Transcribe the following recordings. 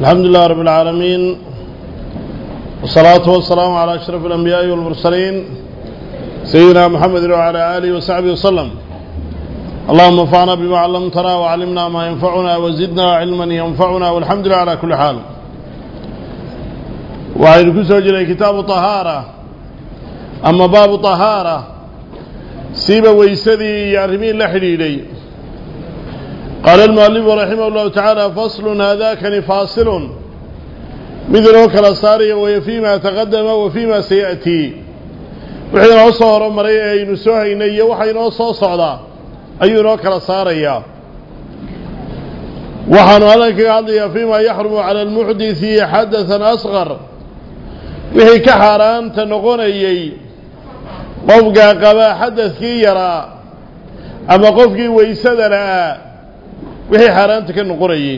الحمد لله رب العالمين والصلاة والسلام على أشرف الأنبياء والمرسلين سيدنا محمد وعلى آله وصحبه وسلم اللهم انفعنا بما علمتنا وعلمنا ما ينفعنا وزدنا علما ينفعنا والحمد لله على كل حال وعيد كسوجل كتاب طهارة أما باب طهارة سيب ويسدي يعرمين لحديدي قال المؤلف رحمه الله تعالى فصل هذاك فاصل. مثل وكلا صاري وفيما تقدم وفيما سيأتي. وحين أصهر مريء أين سوهيني وحين أصهر صعدا أي وكلا صاري وحن هذاك قال فيما يحرم على المحدث حدثا أصغر. وحي كحران تنقون أيي قفقا قبا حدث كي يرى. أما قفقي ويسدنا. Wixii xaaraanta ka noqonayey.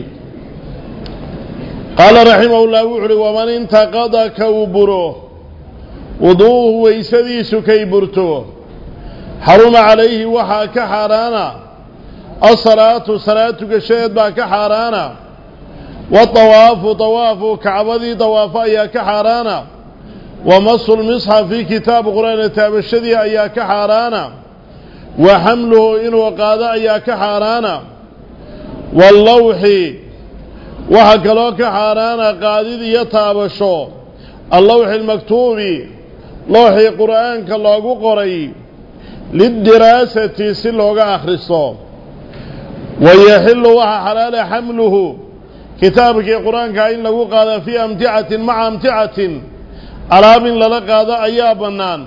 Qaala raximahullah wuxu uhi waman intaqada ka uu buro wuduuhu weysadiisu kay burto. Xaruma calayhi waxaa ka xaaraana. Asalaatu salaad tugashadeed baa ka xaaraana. Waawaafu awaafu kacbadii dawaafo ayaa ka xaaraana. Wa masu lmisxafi kitaabu qur'aana taabashadii ayaa ka xaaraana. Wa xamluhu inuu qaado ayaa ka xaaraana واللوح وحك لوك حارانا قادد الشو اللوح المكتوب لوح قرآن كالله قري للدراسة سلوك آخر الصوم ويحل وحا حلال حمله. كتابك القرآن كاين لغو قادة في أمتعة مع أمتعة. ألاب للقادة أيابنان.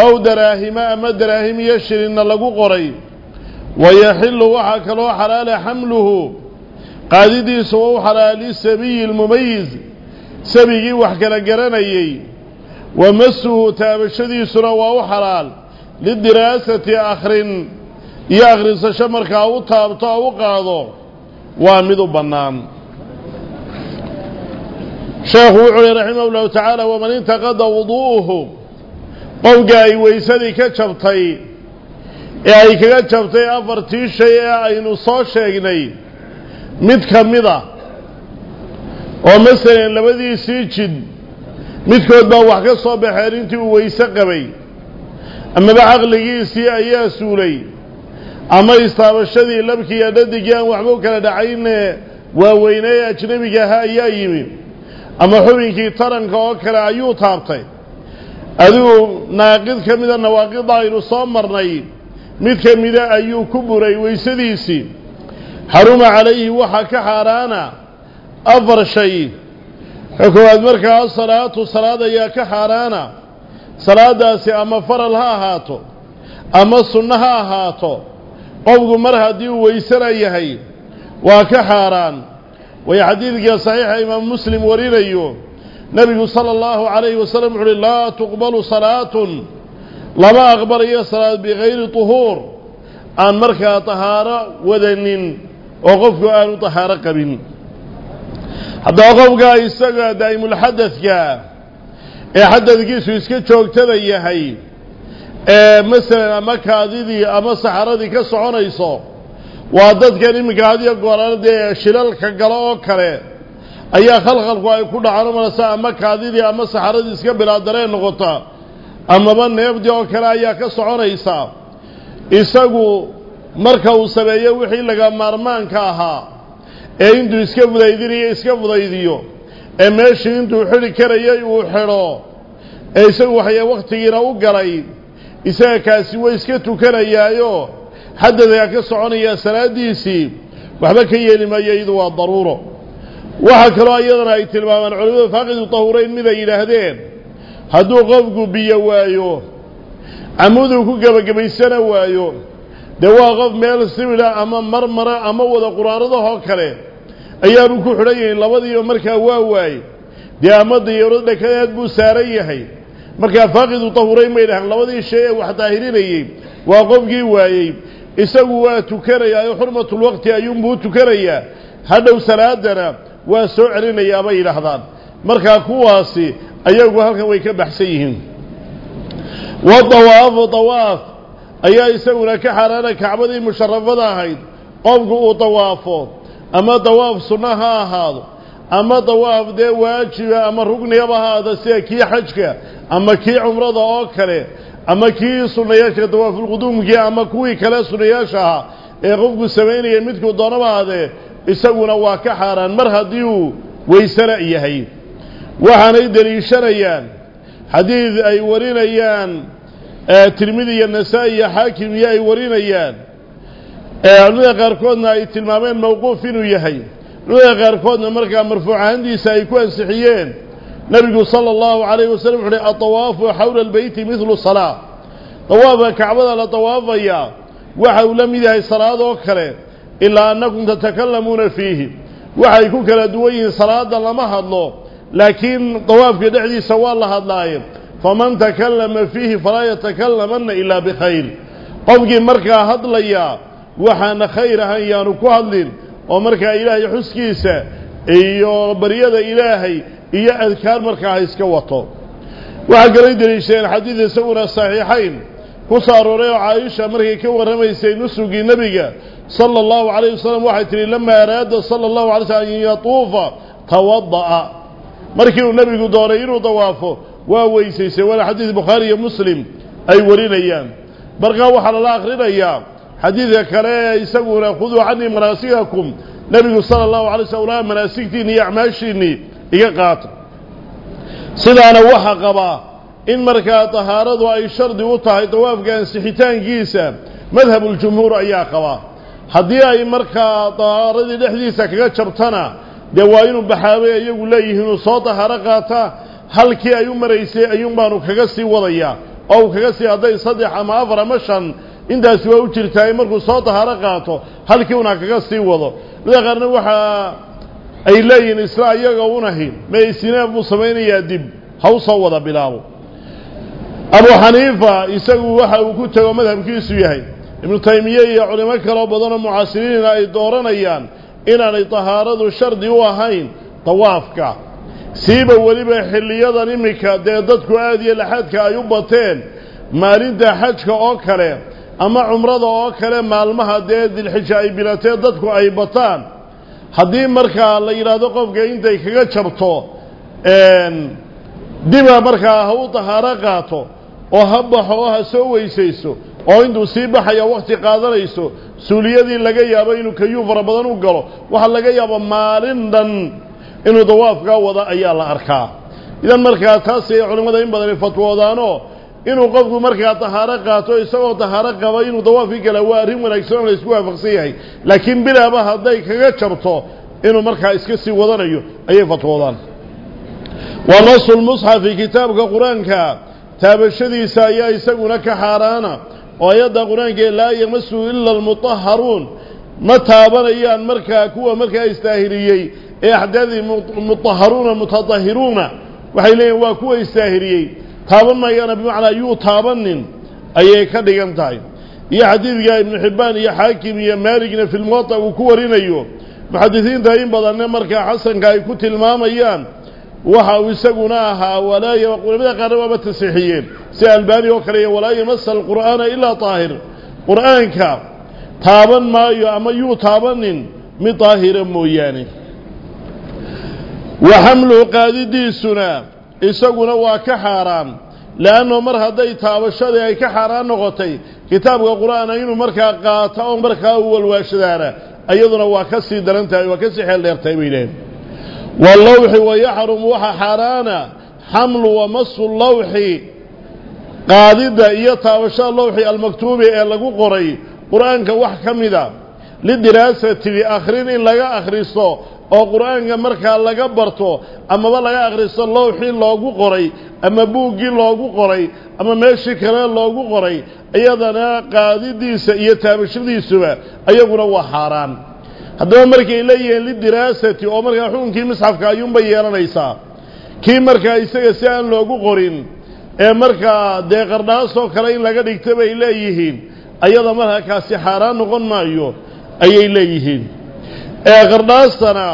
أو دراهما أما دراهما يشرين لغو قريب u xalaala lisabiyi lmumayiz sabigii wax kala garanayey wa masuhu taabashadiisuna waa u xalaal lidiraasati akhrin iyo akhrisasho markaa u taabto oo u qaado waa mid u bannaan sheekhu wuxuu uhi raximah ullahu tacaala waman intaqada wuduu'uhu qofka ay weysadii ka jabtay ee ay kaga jabtay afartii shay ee aynu soo sheegnay mid ka mid a oo masalan labadiisii jid midkood baa wax ka soo baxeen intii uu weyse qabay amaba caqligiisii ayaa suulay ama istaabashadii labkiiyo dhadigii aan waxba u kala dhacayne waaweynee ee ajnebiga ahaa ayaa yimi ama xubinkii taranka oo kale ayuu taabtay. Adigu naaqid ka mida nawaaqida aynu soo marnay mid ka mida ayuu ku buray weysadiisii xaruma calayhi waxaa ka xaaraana afar shay. Xukumaad markaa asalaatu salaad ayaa ka xaaraana salaadaasi ama faral ha ahaato ama sunno ha ahaato qofku mar haddii uu weysana yahay waa ka xaaraan way xadiidka saxiixa imaam muslim warinayo nebigu sala allahu calayhi wasalam wuxu uhi laa tuqbalu salaatun lama aqbalayo salaad bikayri tuhuur aan markaa tahaaro wadanin oo qofku aanu tahaaro qabin. Haddaba qofkaa isaga daa'imulxadadka ee xadadkiisu iska joogtada yahay ee masalan ama kaadidii ama saxaradii ka soconayso waa dadkan iminka hadiyo gooraan dee shilalka galo oo kale ayaa khalkhalku ay ku dhacaan umalasa ama kaadidii ama saxaradii iska bilaa dareen noqota amaba neefdii oo kale ayaa ka soconaysa. Isagu marka uu sameeyo wixii laga maarmaanka ahaa ee intuu iska fudaydinayo iska fudaydiyo ee meeshii intuu xidhi karayay uu xidho ee isagu waxya wakhtigiina u galay isaga kaasi way iska tukanayaayo. Xadadagaa ka soconayaa salaaddiisii waxba ka yeeli maayo iyadu waa daruuro. Waxaa kaloo iyadana ay tilmaamaan culimmadu faaqidu tahuurayn mid ay yidhaahdeen hadduu qofku biyo waayo camuduu ku gebagabaysana waayo dee waa qof meel sibila ama marmara ama wada quraaradahoo kale ayaanu ku xidhan yahin labadiiba markaa waa waaye dee ama diyaarad dhakadeed buu saaran yahay markaa faaqidu tahuurayn may dhahaan labadii shay ee wax daahirinayey waa qofkii waayey isagu waa tukanayaa oo xurmatulwaqti ayuunbuu tukanayaa hadhow salaadana waa soo celinayaa bay yidhaahdaan markaa kuwaasi ayagu halkan way ka baxsan yihiin wadawaafu dawaaf ayaa isaguna ka xaaraana kacbadii musharafada ahayd qofku uu dawaafo ama dawaaf sunno ha ahaado ama dawaaf dee waajiba ama rugnigaba haada sida kii xajka ama kii cumrada oo kale ama kii sunnayaasha dawaafulquduumkii ama kuwii kale sunnayaasha ahaa ee qofku samaynaya midkuu doonaba haadee isaguna waa ka xaaraan mar haddii uu waysana yahay وحاني دليشانيان حديث أي ورينيان. آه، ترميدي النسائي حاكمي أي ورينيان. آه، لو يقاركونا أي تلمامين موقوفين ويهي لو يقاركونا مركا مرفوع عندي سايكوان سحيين نبي صلى الله عليه وسلم حلي الطواف حول البيت مثل الصلاة. طوافة كعبادة لطوافة يا. وحاو لم يدهي صلاة أكثر. إلا أنكم تتكلمون فيه. وحاو يكون كلا دوين صلاة لما حد takallama fiihi falaa yatakalamanna ilaa bikhayr qofkii markaa hadlayaa waxaana khayr ahan yaanu ku hadlin oo markaa ilaahay xuskiisa iyo baryada ilaahay iyo adkaar markaa ha iska wato waxaa kalay deliishadeen xadiid isaguna saxiixayn ku soo arooray oo caaisha markay ka warramaysay nusugii nebiga sala allahu calayh wasalam waxay tihi lamaa araada sala allahu alay slm an yatuufa tawada'a markii uu nebigu doonay inuu dawaafo waa weysaysay waana xadiid bukhaari iyo muslim ay warinayaan markaa waxaa lala akhrinayaa xadiidka kale isaguna khuduu canii manaasikakum nebigu sala allahu alay ulaa manaasigtiinni iyo acmaashiinnii iga qaata sidaana waxaa qabaa in markaa tahaaradu ay shardi u tahay dawaafka ansixitaankiisa madhabuljumhuur ayaa qabaa haddii ay markaa tahaaradii dhexdiisa kaga jabtana dee waa inuu baxaabay iyagu leeyihiin inuu soo tahaaro qaataa halkii ay u maraysay ayuun baanu kaga sii wadayaa oo uu kaga sii hadday saddex ama afar ama shan intaasi waa u jirtaa markuu soo tahaaro qaato halkii una kaga sii wado mida qaarna waxaa ay leeyihiin isla iyaga unahi maysinaab buu samaynayaa dib ha u soo wada bilaabo abu xaniifa isagu waxa uu ku tego madhabkiisu yahay ibnu taymiye iyo culimo kaloo badanoo mucaasiriina ay dooranayaan aada iyo laxadka ay u bateen maalinta xajka oo kale ama cumrada oo kale maalmaha dee dilxija ay bilatee dadku ay bataan haddii markaa la yidhaahdo qofka intay kaga jabto diba markaa ha u tahaaro qaato oo ha baxo oo ha soo weysayso oo intuu sii baxaya wakti qaadanayso suuliyadii laga yaabo inuu kayuu fara badan u galo waxaa laga yaaba maalin dhan inuu dawaafkaa wada ayaa la arkaa idan markaa taas ay culimmada in badani fatwoodaanoo inuu qofku markaa tahaaro qaato isagoo tahaaro qaba inuu dawaafkii gala waa arrin wanaagsan la isku waafaqsan yahay laakiin bilaaba hadday kaga jabto inuu markaa iska sii wadanayo ayay fatwoodaan wa nasu lmusxafi kitaabka qur-aanka taabashadiisa ayaa isaguna ka xaaraana ayadda qur-aankee laa yamasu ila almutaharuun ma taabanayaan markaa kuwa markaa istaahiriyey ee axdaadii mutaharuuna mutadahiruuna waxay leeyihin waa kuwa istaahiriyey taaban mayaana bimacnaa yuu taabanin ayay ka dhigan tahay iyo xadiidka ibnu xibbaan iyo xaakim iyo maaligna fi lmuwata uu ku warinayo muxadisiinta in badanne markaa xasanka ay ku tilmaamayaan waxa uu isaguna ahaa walaa culamada qaarna waaba tasiixiyeen sida albaani oo kale walaa yamasa alqur'aana ilaa daahir qur'aanka taaban maayo ama yuu taabanin mid daahira mooyaane wa xamluhu qaadidiisuna isaguna waa ka xaaraan leanno mar hadday taabashadii ay ka xaaraan noqotay kitaabka qur'aana inuu markaa qaato oo markaa u walwaashadaana iyaduna waa ka sii daran tahay waa ka sii xeel dheertahay bay leehin واللوح ويحرم وحا حرانا حمل ومص اللوح قاضدة إيطا وشاء اللوح المكتوب إيه لقو قري قرآنك وح كمدا للدراسة بآخرين إن لقى أخريسو oo qur-aanka markaa laga barto amaba laga akhristo lowxii loogu qoray ama buuggii loogu qoray ama meeshii kale loogu qoray iyadana qaadidiisa iyo taabashadiisuba ayaguna waa xaaraan haddaba markay leeyihiin lidiraasati oo markaa xukunkii misxafka ayuunbay yeelanaysaa. Kii markaa isaga si aan loogu qorin ee markaa dee qardhaasoo kale in laga dhigta bay leeyihiin ayada markaa kaasi xaaraan noqon maayo ayay leeyihiin. Ee qardhaastana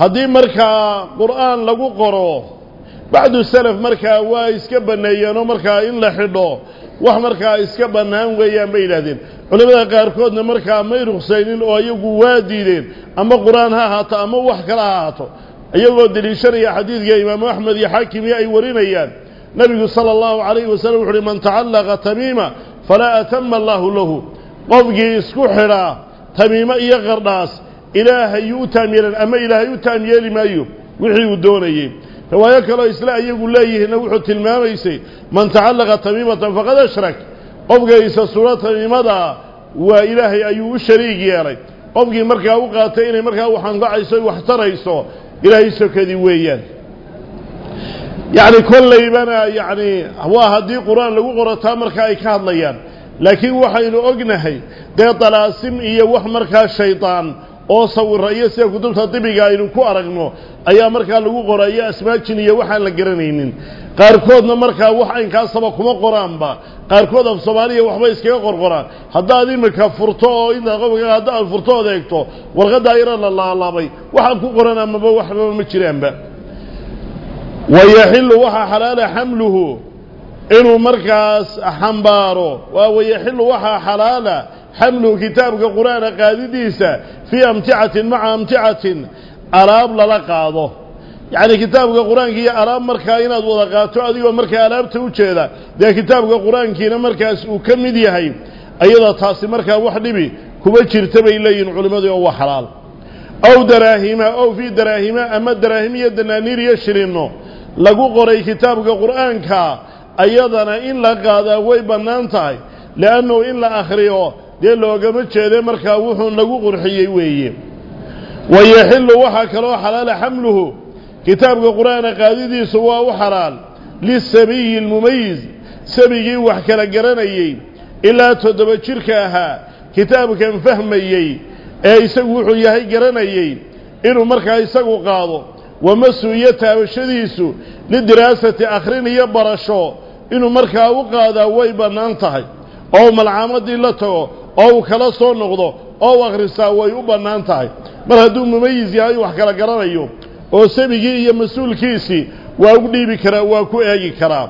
haddii markaa qur'aan lagu qoro bacdu salaf markaa waa iska banneeyeenoo markaa in la xidho wax markaa iska bannaan weeyaan bay yidhahdeen markaa may ruksaynin oo iyagu waa diideen ama qur-aan ha ahaato ama wax kale ha ahaato iyagoo deliishanaya xadiidka imaamu axmed iyo xaakimiyo ay warinayaan nebigu sala allahu calayhi wasalam wuxu uhi man tacallaqa tamiima falaa atama allaahu lahu qofkii isku xidhaa tamiimo iyo qardhaas ilaahay u taam yeelan ama ilaahay u taam yeeli maayo wixii uu doonayey riwaayo kaloo isla iyagu leeyihiinna wuxuu tilmaamaysay man tacallaqa tamiimatan faqad ashrak ilaahay ayuu u shariig yeelay qofkii markaa u qaatay inay markaa wax anfacayso wax tarayso ilaahay sokadii weeyaan yacni kollaybana yacni waa haddii qur-aan lagu qorataa markaa ay ka hadlayaan laakiin waxaynu ognahay dee dalaasim iyo wax markaa shaydaan oo sawira iyo sida kutubta dibiga aynu ku aragno ayaa markaa lagu qorayo asmaajin iyo waxaan la garanaynin qaarkoodna markaa wax aynkaasaba kuma qoraanba qaarkood af soomaaliya waxba iskaga qorqoraan haddaad imika furto oo intaa hadda aad furto ood eegto warqaddaa yaro la laalaabay waxaan ku qoran amaba waxbaba ma jiraanba wayaxilu waxaa xalaala xamluhu inuu markaas xambaaro waa wayaxilu waxaa xalaala yacni kitaabka qur-aanka iyo alaab markaa inaad wada qaato adigoo markaa alaabta u jeeda dee kitaabka qur-aankiina markaas uu ka mid yahay ayada taasi markaa wax dhibi kuma jirta bay leeyihin culimmadii oo waa xalaal ow daraahima ow fii daraahima ama daraahim iyo danaaniir iyo shilinno lagu qoray kitaabka qur'aanka ayadana in la qaadaa way bannaan tahay li'annahu in la akhriyo dee loogama jeede markaa wuxuu nagu qurxiyey weeye wayaxillu waxaa kaloo xalaala xamluhu kitaabka qur'aana qaadidiisu waa u xalaal lisabiyi almumayiz sabigii wax kala garanayey ilaa toddoba jirka ahaa kitaabkan fahmayey ee isagu wuxuu yahay garanayey inuu markaa isagu qaado wamasu iyo taabashadiisu lidiraasati akhrin iyo barasho inuu markaa u qaadaa way bannaan tahay oo malcaamadii la tago oo kala soo noqdo oo akhrisaa way u bannaan tahay mar hadduu mumayis yahay wax kala garanayo oo sabigii iyo mas-uulkiisii waa u dhiibi karaa waa ku eegi karaa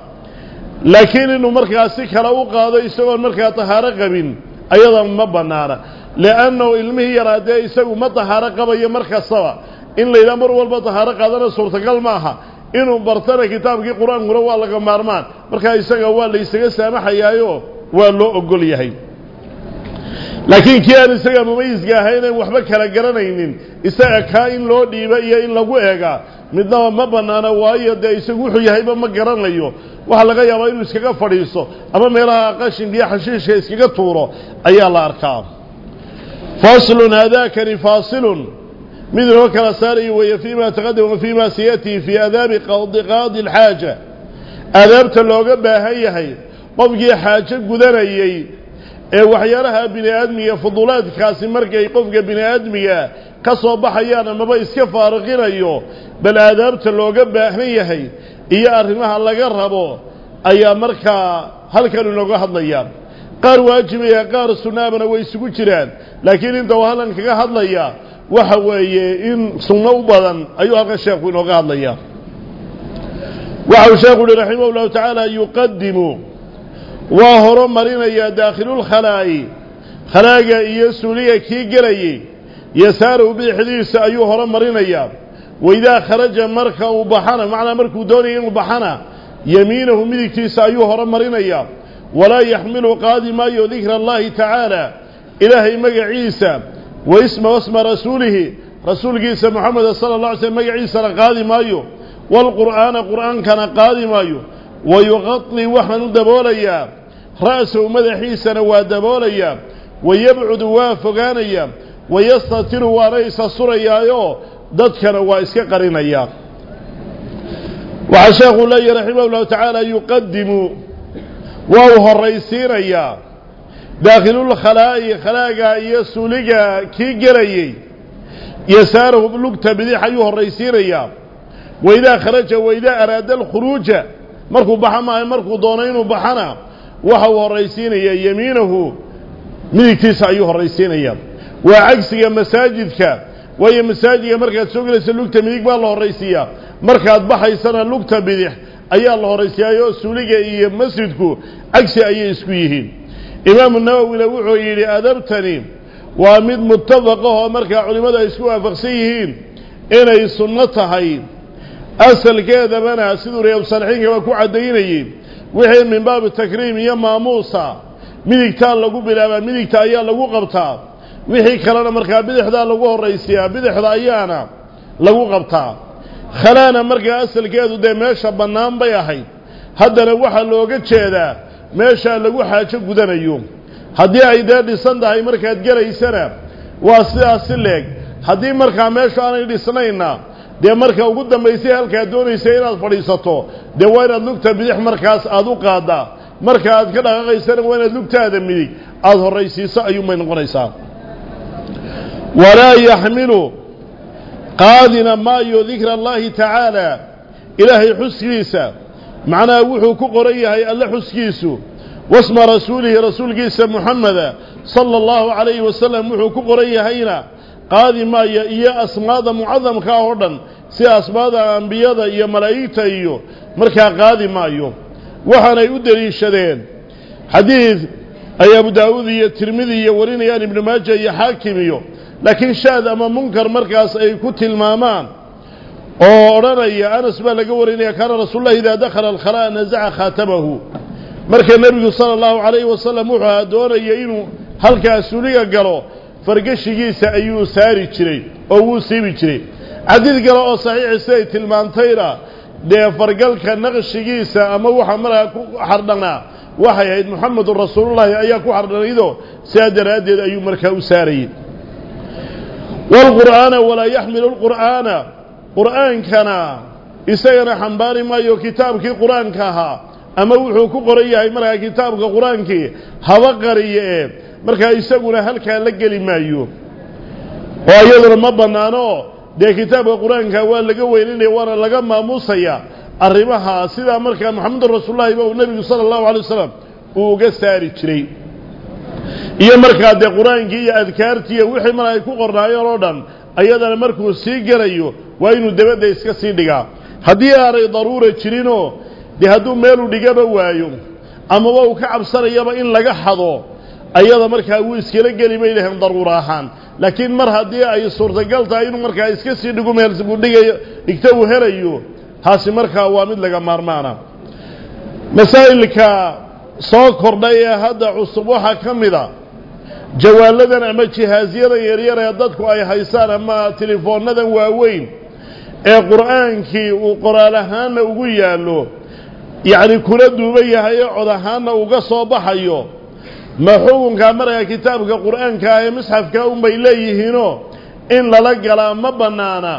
laakiin inuu markaa si kale u qaado isagoon markaa tahaaro qabin ayada ma bannaana li'annahu ilmihii yaraa dee isagu ma tahaaro qabayo mar kastaba in laydhaha mar walba tahaaro qaadana suurtagal maaha inuu bartana kitaabkii qur-aankuna waa laga maarmaan markaa isaga waa la ysaga saamaxayaayo waa loo ogol yahay laakiin kii aan isaga mumayiska ahaynan waxba kala garanaynin. Isaga kaa in loo dhiiba iyo in lagu eegaa. Midnaba ma bannaana waayo dee isagu wuxuu yahayba ma garanayo waxaa laga yaabaa inuu iskaga fadhiisto ama meelaha qashinka iyo xashiishka iskaga tuuro ayaa la arkaa. Faslun haadaakani faasilun. Mid inoo kala saarayo weeye fii ma taqadama fii ma sayatii fii adaabi qaadi alxaaja. Aadaabta looga baahan yahay qofkii xaajo gudanayey ee waxyaalaha bini aadmiga fudulaadkaasi markay qofka bini aadmiga ka soo baxayaan amaba iska faariqinayo bal aadaabta looga baahan yahay iyo arrimaha laga rabo ayaa markaa halkan inooga hadlaya qaar waajibaya qaar sunnaabana way isugu jiraan laakiin inta uu halkan kaga hadlaya waxa weeye in sunno u badan ayuu halkan sheekhu inooga hadlaya waxau sheekhu uhi raximah ullahu tacaala yuqadimu وهرو مرين يا داخل الخلائي خلاق يسولي كي قلي. يسار بحديث أيو هرو مرين يا وإذا خرج مركة وبحانة معنى مركة دوني وبحنا يمينه ملك تيسا أيو هرو مرين يا ولا يحمل قادما يذكر الله تعالى. إلهي مقع عيسى. واسم واسم رسوله. رسول عيسى محمد صلى الله عليه وسلم مقع عيسى قادما يو والقرآن قرآن كان قادما يو ويغطي وحن دبول أيام رأسه مدحيسا وادبوليا ويبعد وافقانيا ويستطر وريس صريا ضدك نوائسك أيام وعشاق الله رحمه الله تعالى يقدم وهو الرئيسين داخل الخلاء خلاقا يسولقا كي قريي يساره بلقت بذيح أيها الرئيسين وإذا خرج وإذا أراد الخروج مركو بحما مركو دونين بحنا waxa uu horaysiinayaa yemiinahu midigtiisa ayuu horaysiinayaa waa cagsiga masaajidka waayo masaajidka markaad soo gelaysa lugta midig baa la horaysiiyaa markaad baxaysana lugta bidix ayaa la horaysiiyaayoo suuliga iyo masjidku cagsi ayay isku yihiin imaamu nawowina wuxuu yidhi adabtani waa mid muttafaq ahoo markaa culimmadu ay isku waafaqsan yihiin inay sunno tahay asalkeedabana siduu reebsalixiinkaba ku caddaynayey wixii min baabi takriim iyo maamuusa midigtaa lagu bilaabaa midigta ayaa lagu qabtaa wixii kalena markaa bidixdaa lagu horraysiyaa bidixda ayaana lagu qabtaa khalaana markaa asalkeedu dee meesha bannaan bay ahayd haddana waxaa looga jeedaa meeshaa lagu xaajo gudanayo haddii ay dee dhisan tahay markaad gelaysana waa sidaas si leeg haddii markaa meeshu aanay dhisnayna dee marka ugu dambaysay halkaad doonaysa inaad fadhiisato dee waa inaad lugta bidix markaas aada u qaaddaa marka aad ka dhaqaaqaysana waa inaad lugtaada midig aada horraysiiso ayuunbay noqonaysaa walaa yaxmilu qaadina maayo dikra allaahi tacaala ilaahay xuskiisa macnaha wuxuu ku qoran yahay alle xuskiisu wasma rasuulihi rasuulkiisa muxameda sala allahu calayhi wasalam wuxuu ku qoran yahayna قادي ما يا إيا أسماد معظم كهوردن سي أسماد أنبياء يا ملايطة يو مركا قادي ما إيو وحانا يدري الشدين حديث أي أبو داود إيا ترمذي إيا ورينيان ابن ماجة يا حاكم إيو لكن شاهد أما منكر مركز أي كتل أو أورانا يا أنس ما يا كان رسول الله إذا دخل الخراء نزع خاتمه مركا النبي صلى الله عليه وسلم وحادوانا إيا إنو هل كأسوليك قالوه ayuu saari jiray oo wuu siibi jiray xadiid kale oo saxiixi siday tilmaantayna dee fargalka naqshigiisa ama waxa markaa ku xardhanaa waxay ahayd muxamedun rasuulullaahi ayaa ku xardhanaydoo sidaa daraaddeed ayuu markaa u saarayey waalqur'aana walaa yaxmilu lqur'aana qur'aankana isagana xambaari maayo kitaabkii qur-aanka ahaa ama wuxuu ku qoran yahay markaa kitaabka qur'aankii haba qariye ee markaa isaguna halkaa la geli maayo. Oo iyaduna ma bannaano dee kitaabka qur'aanka waa laga weyninaya waana laga maamuusaya arrimaha sidaa markaa moxamedun rasuulullahi ba uu nebigu sala allahu alay wasalam uu uga saari jiray. Iyo markaa dee qur'aankii iyo adkaartii iyo wixii mar ay ku qornaayeen oo dhan ayadana markuu sii gelayo waa inuu dabadda iska sii dhigaa. Haddii aanay daruura jirinoo dee hadduu meeluu dhigaba waayo amaba uu ka cabsanayaba in laga xado ayada markaa wuu iskala geli bay dhaheen daruura ahaan laakiin mar haddii ay suurtagal tahay inuu markaa iska sii dhigu meel buu dhigayo dhigta uu helayo taasi markaa waa mid laga maarmaana masaa'ilka soo kordhay ee hadda cusub waxaa ka mid a jawaaladan ama jihaasyadan yaryar ee dadku ay haystaan ama tilefoonadan waaweyn ee qur'aankii uu qoraal ahaanna ugu yaallo yacni kula duuban yahay ee cod ahaanna uga soo baxayo. Ma xukunkaa markaa kitaabka qur'aanka ee misxafka unbay leeyihiinoo in lala galaa ma bannaana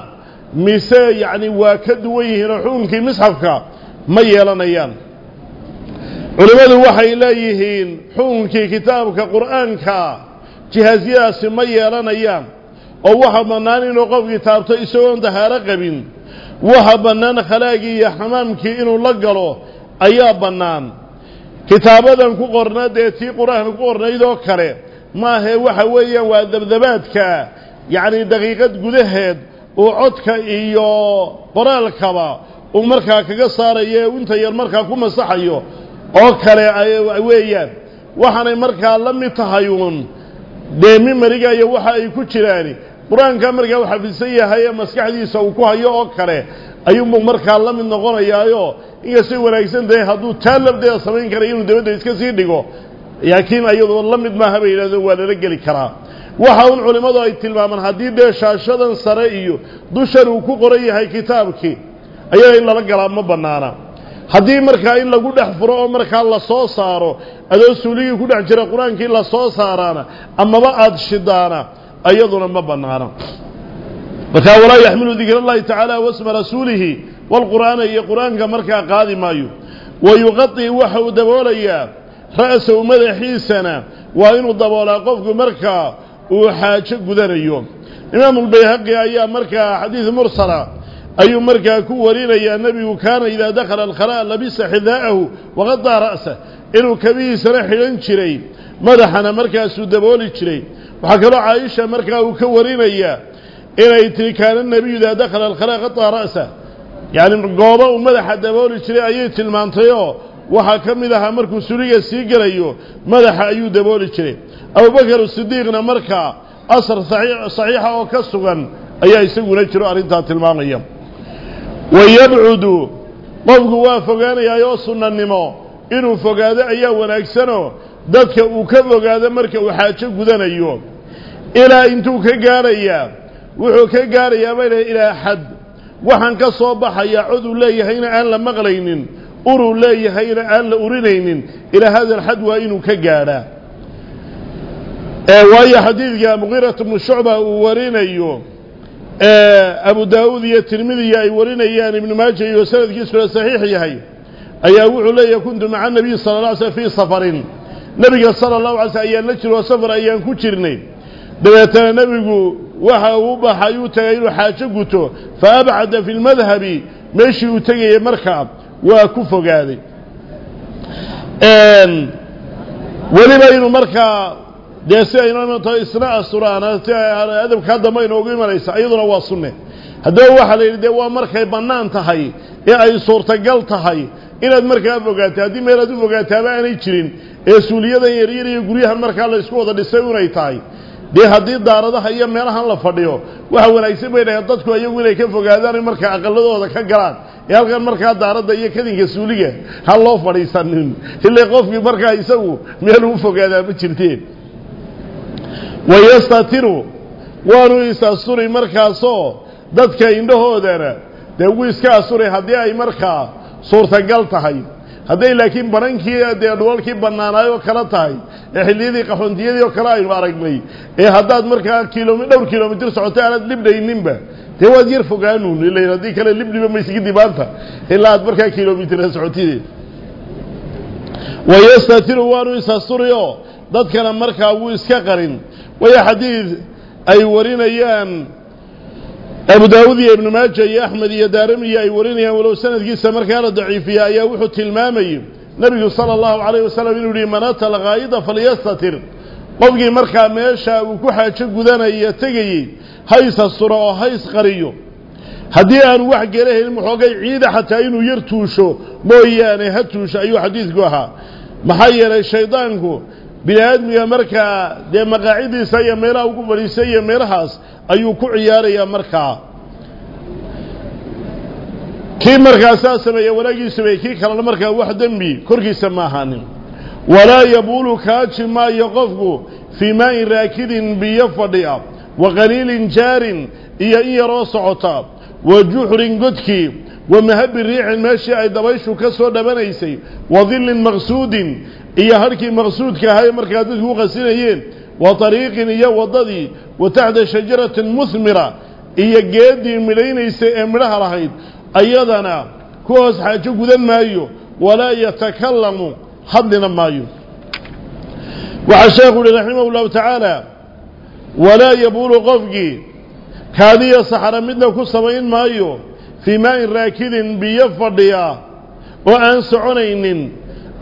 mise yacni waa ka duwan yihiinoo xukunkii misxafka ma yeelanayaan. Culimmadu waxay leeyihiin xukunkii kitaabka qur'aankaa jihaasyadaasi ma yeelanayaan oo waxa bannaan inuu qofkii taabto isagoon dahaaro qabin waxa bannaan khalaagii iyo xamaamkii inuu la galo ayaa bannaan. Kitaabadan ku qorna dee tii qur'aanka ku qornaydoo kale maahee waxa weeyaan waa dabdabaadka yacni daqiiqad gudaheed uu codka iyo qoraalkaba uu markaa kaga saarayo inta yar markaa ku masaxayo oo kale weeyaan. Waxaanay markaa la mid tahay uun dee mimariga waxa ay ku jiraani qur'aanka markaa uu xafidsan yahay ee maskaxdiisa uu ku hayo oo kale ayuunbuu markaa la mid noqonayaayo. Inkastay wanaagsan tahay hadduu taa labdeeda samayn kara inuu dabadda iska sii dhigo laakiin ayadoo la mid maaha bay yidhahdeen waa lala geli karaa. Waxa un culimmadu ay tilmaamaan haddii dee shaashadan sare iyo dushan uu ku qoran yahay kitaabkii ayaga in lala galaa ma bannaana. Haddii markaa in lagu dhex furo oo markaa la soo saaro adoo suuligii ku dhex jira qur'aankii la soo saaraana amaba aada shidaana أيضنا ما بنارا وتأولا يحمل ذكر الله تعالى واسم رسوله والقرآن هي قرآن كمركع قادم مايو. ويغطي وحو دبوليا رأسه مدى سنة وإنه دبولا قفك مركع وحاجه قدر اليوم. إمام البيهق يا مركع حديث مرسلة أي مركع كورين يا نبي كان إذا دخل الخراء لبس حذاءه وغطى رأسه. إنه كبير سرح ينشري مدحنا مركع سودبولي شري. Warinayaa inay tihi kaana nebiyu idaa dakhala alkhalaa qadaa ra'sah yacni goobo uu madaxa dabooli jiray ayay tilmaantayoo waxaa ka mid ahaa markuu suliga sii gelayo madaxa ayuu dabooli jiray abubakar sidiiqna markaa asar saxiixa oo ka sugan ayaa isaguna jiro arrintaa tilmaamaya wayabcudu qofku waa fogaanayaayoo sunnanimo inuu fogaado ayaa wanaagsanoo دك وكم وجد مرك وحاجة جدنا يوم إلى أنتو كجار وحو كجار يا إلى حد وحن كصوب حيا عد ولا يهين عن لمغلين أرو لا يهين عن لأرينين إلى هذا الحد وينو كجارا ويا حديث يا مغيرة من شعبة ورينا يوم أبو داود يا ترمذي يا ورينا يعني من ماجه يسند جسر صحيح يا هاي أيه وحو لا يكون مع النبي صلى الله عليه وسلم في صفرين nebiga sala allahu alay slm ayaan la jiroo safar ayaan ku jirnay. Dabeetana nebigu waxa uu baxay uu tagay inuu xaajo guto fa abcada fi lmadhabi meeshii uu tegayay markaa waa ku fogaaday. Weliba inuu markaa dee si aynoo imanto isna asturaan si adabka haddama inoogu imanaysa iyaduna waa sunne. Haddaba waxaa la yidhi dee waa markay bannaan tahay ee ay suurtagal tahay inaad markaa fogaato haddii meelaad u fogaataaba aanay jirin ee suuliyadan yaryar iyo guryahan markaa la isku wada dhisay unay tahay. Dee haddii daaradaha iyo meelahan la fadhiyo waxa wanaagsan bay dhahay dadku iyagu inay ka fogaadaan markaa aqaladooda ka galaan. Ee halkan markaa daaradda iyo kadinka suuliga ha loo fadhiisanin. Ile qofkii markaa isagu meel uu fogaadaa ma jirteen. Wayastatiru waanu is-asturi markaasoo dadka indhahoodana dee wuu iska asturay haddii ay markaa suurtagal tahay hadday laakiin banankii dee dhulalkii bannaanaayoo kale tahay ee xilliyadii qaxoontiyadii oo kale aynu aragnay ee haddaad markaa kilom dhowr kilomitir socoto aanad libdhayninba dee waad yar fogaanuun ila haddii kale libdhiba maysigidii maanta ilaa aad markaa kilomitira socotideed. Wayastatiru waanu is-asturi oo dadkana markaa wuu iska qarin. Waya xadiid ay warinayaan abu daawud iyo ibnu maaja iyo axmed iyo daaramiyo ay warinayaan walow sanadkiisa markaa la daciifiya ayaa wuxuu tilmaamayey nebigu sala allahu calayh wasalam inuu yihi man ata alghaayida falyastatir. Qofkii markaa meesha uu ku xaajo gudanaya tegayey hays asturo oo hays qariyo. Haddii aanu wax gela helin waxoogay ciida xataa inuu yar tuusho mooyaane ha tuusho ayuu xadiidku ahaa. Maxaa yeelay shaydaanku bini aadmiga markaa dee maqaacidiisa iyo meelaha ugu fadhiisay iyo meelahaas ayuu ku ciyaarayaa markaa kii markaa saa sameeya wanaagii sameeyey kii kalena markaa wax dembi korkiisa ma ahaanin walaa yabuulu kaaji maayo qofku fii maa'in raakidin biyo fadhiya wa qaliilin jaarin iyo in yaroo socota wa juxrin godkii wa mahabi riixin meeshii ay dabayshu ka soo dhabanaysay wa dillin maqsuudin iyo harkii maqsuudka ahaa markaa dadku u qasinayeen وطريق يا وضدي وتحت شجرة مثمرة. هي قيدي ملين إيسي رهيد. أيضنا كوز حاجو قدن مايو. ولا يتكلم حدنا مايو. وعشاق رحمه الله تعالى. ولا يبول غفقي. كاذية صحر مدنا كسمين مايو. في ماء راكد بيفضيا وأنسعنين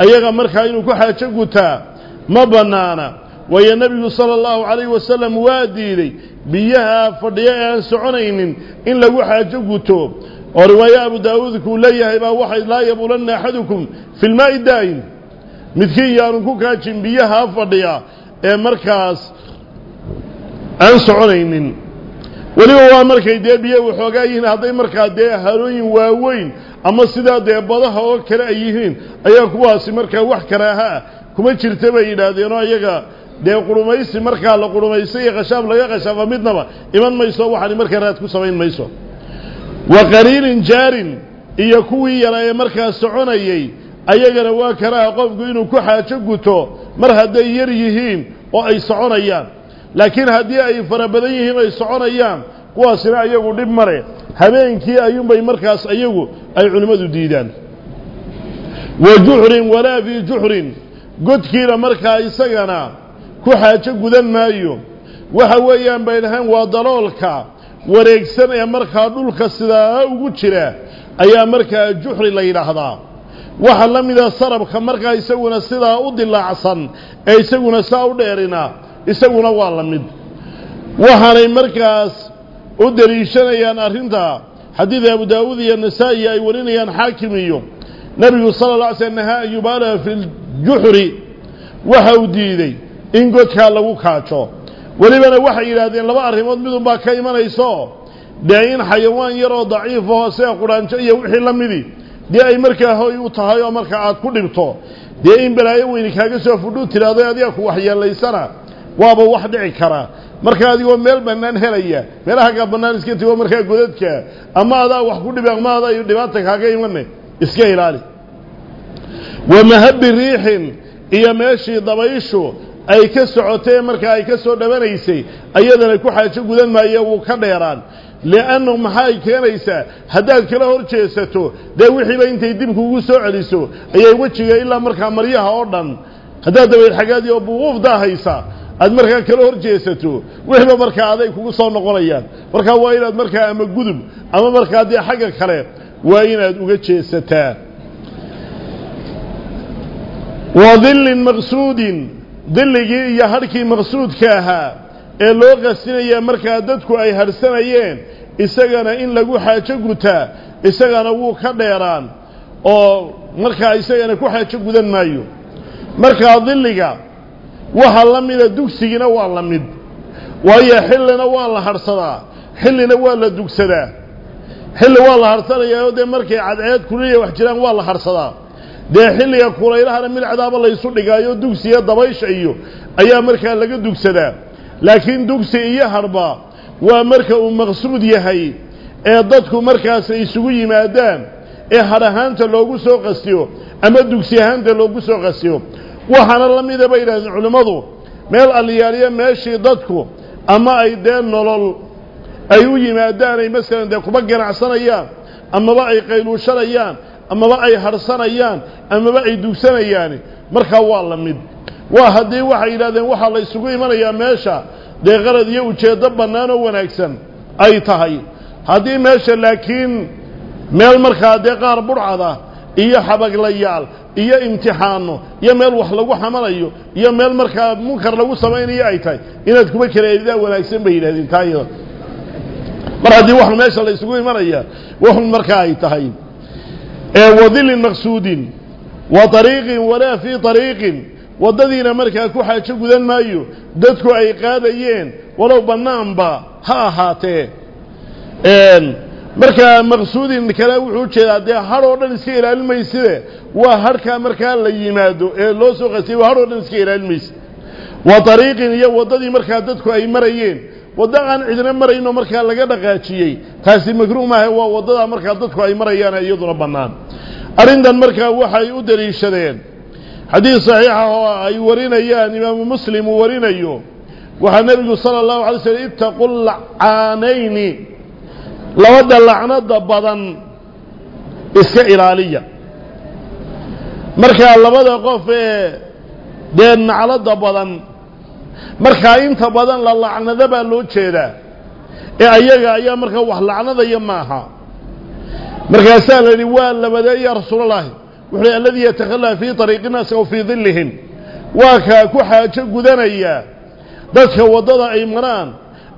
أيها مركا إنو كحاجو قتا ما بنانا. Waayo nebigu sala allahu calayhi wasalam waa diiday biyaha fadhiyo ee aan soconaynin in lagu xaajo guto. Oo riwaaye abu daawuud kuu leeyahay baa waxay laa yabuulanna axadukum fi lmaa'i daa'im midkii yaanu ku kaajin biyaha fadhiya ee markaas aan soconaynin. Weliba waa markay dee biyo waxoogaa yihiin hadday markaa dee harooyin waaweyn ama sidaa dee badaha oo kale ay yihiin ayaa kuwaasi markaa wax karaaha ah. Kuma jirta bay yidhaahdeenoo ayaga dee qurumaysi markaa la qurumaysay iyo laga khashaafa midnaba iman mayso waxaani markaa raad ku samayn mayso. Wa qaliilin jaarin iyo kuwii yara ee markaa soconayey ayagana waa karaaha qofku inuu ku xaajo guto mar hadday yar yihiin oo ay soconayaan. Laakiin haddii ay fara badan yihiin ay soconayaan kuwaasina ayagu dhib male habeenkii ayuunbay markaas ayagu ay culimmadu diidaan. Wa juxrin walaa fii juxrin godkiina markaa isagana ku xaajo gudan maayo. Waxa weeyaan bay dhahaan waa daloolka wareegsan ee markaa dhulka sidaa ugu jira ayaa markaa juxri la yidhaahdaa. Waxaa la mida sarabka markaa isaguna sidaa u dilaacsan ee isaguna saa u dheerina isaguna waa la mid. Waxaanay markaas u deliishanayaan arrinta. Xadiida abu daawuud iyo nasaa'i ay warinayaan xaakim iyo nebigu sala la alay slam nahaa an yubaalaha fi ljuxri waxa uu diiday in godkaa lagu kaajo welibana waxay yidhaahdeen laba arrimood midunbaa ka imanayso. Dee in xayawaan yaroo daciif aho sida qudhaanjo iyo wixii la midii dee ay markaa hoy u tahay oo markaa aad ku dhibto dee in balaayo weyni kaaga soo fudhuu tidhaahdo adiga ku waxyeelaysana waaba wax dhici karaa marka adigoo meel bannaan helaya meelaha kaa bannaan iska tigo markaa godadka ama adaa wax ku dhibi ama adaa dhibaata kaaga imane iska ilaali. Wa mahabi riixin iyo meeshii dabayshu ay ka socotee markaa ay ka soo dhabanaysay ayadana ku xaajo gudan maayo wuu ka dheeraan. Li'annu maxay keenaysaa? Haddaad kala hor jeesato dee wixiiba intay dib kugu soo celiso ayay wejiga ilaa markaa maryaha oo dhan. Haddaad dabayl xagaadii oo buquufdaa haysa aad markaa kala hor jeesato wixiiba markaa aday kugu soo noqonayaan. Markaa waa inaad markaa ama gudub ama markaa dee xagga kale waa inaad uga jeesataa. Wa dillin maqsuudin dilligii iyo hadhkii maqsuudka ahaa ee loo qasinaya markaa dadku ay hadhsanayeen isagana in lagu xaajo gutaa isagana wuu ka dheeraan oo markaa isagana ku xaajo gudan maayo. Markaa dilliga waxa la mida dugsigiina waa la mid waayo xillina waa la hadhsadaa xillina waa la dugsadaa xilli waa la hadhsanayaa oo dee markay cadceed kuliya wax jiraan waa la hadhsadaa dee xilliga kulaylahana milcdaaba laysu dhigaayo dugsiga dabaysha iyo ayaa markaa laga dugsadaa. Laakiin dugsi iyo hadhba waa marka uu maqsuud yahay ee dadku markaas isugu yimaadaan ee hadh ahaanta loogu soo qastiyo ama dugsi ahaanta loogu soo qastiyo. Waxaana la mida bay yidhahdeen culimmadu meel alliyaaliya meeshii dadku ama ay dee nolol ay u yimaadaan ay masalan dee kuba ganacsanayaan amaba ay qayluushanayaan amaba ay hadhsanayaan amaba ay dugsanayaan markaa waa la mid. Waa haddii waxay yidhahdeen waxaa la isugu imanayaa meesha dee qalad iyo ujeeddo bannaan wanaagsan ay tahay. Haddii meesha laakiin meel markaa dee qaar budhcada iyo xabaglayaal iyo imtixaano iyo meel wax lagu xamalayo iyo meel markaa munkar lagu samaynayo ay tahay inaad kuba kaleedidaa wanaagsan bay yidhahdeen taa iyada mar haddii wax meesha la isugu imanaya waxun markaa ay tahay ee wadilin maqsuudin wa ariiqin walaa fii ariiqin waddadiina markaa ku xaajo gudan maayo dadku ay qaadayeen walow bannaanba ha ahaatee. Markaa maqsuudin kale wuxuu u jeedaa dee hadh dhan iska ilaalin mayside waa hadhkaa markaa la yimaado ee loo soo qasiyay waa oo dhan iska ilaalin maysid wa ariiqin iyo waddadii markaa dadku ay marayeen waddo aan cidina marayno markaa laga dhaqaajiyey. Taasi makruuh maaha waa waddadaa markaa dadku ay marayaan iyaduna bannaan. Arrintan markaa waxay u daliishadeen xadiis saxiixa oo ay warinayaan imaamu muslim uu warinayo waxaa nebigu sala allahu alay slm ittaqu lacaanayni labada lacnada badan iska ilaaliya. Markaa labada qof ee dee naclada badan markaa inta badan la lacnado baa loo jeedaa. Ee ayaga ayaa markaa wax lacnadaya maaha markaasaa la waa labadee ya rasuulallaahi wuxuu hi aladii yatakhalaa fii ariiqi naasi aw fii dillihim waa kaa ku xaajo gudanaya dadka waddada ay maraan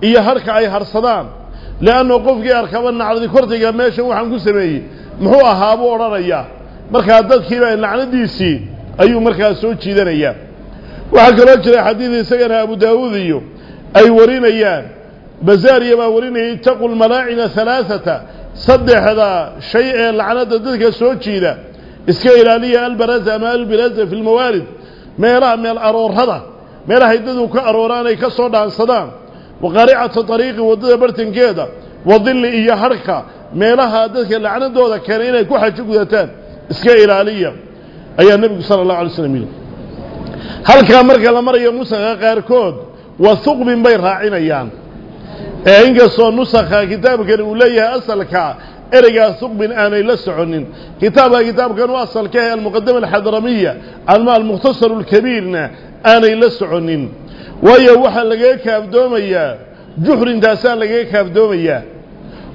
iyo harka ay harsadaan. Leannu qofkii arkaba nacladi kortayga meeshan waxaan ku sameeyey muxuu ahaa buu odhanayaa markaa dadkiiba lacnadiisii ayuu markaa soo jiidanayaa وحكرا جرى حديثي سيئنا أبو داوذي أي ورين أيان بزار يبا ورين يتقوا الملاعنة ثلاثة صد هذا شيء لعنة ددك السوچي إذا إسكايل إلالية البرزة ما البرزة في الموارد ما يرى من الأرور هذا ما يرى يددوا كأروران يكسرون عن صدام وقارعة طريق ودد برتن كيدا وظل إيا حركة ما يرى هذا لعنة دودة كارينة كوحة جكوذتان إسكي إلالية أيها النبي صلى الله عليه وسلم halkaa marka la marayo nusakha qaarkood waa huqbin bay raacinayaan. Ee inkastoo nusakha kitaabkani uu leeyahay asalka ereygaa huqbin aanay la soconin. Kitaabka kitaabkan u asalka ee almuqadama alxadramiya ama almukhtasaru alkabiirna aanay la soconin. Waayo waxaa lagaga kaafdoomayaa juxrintaasaa lagaga kaafdoomayaa.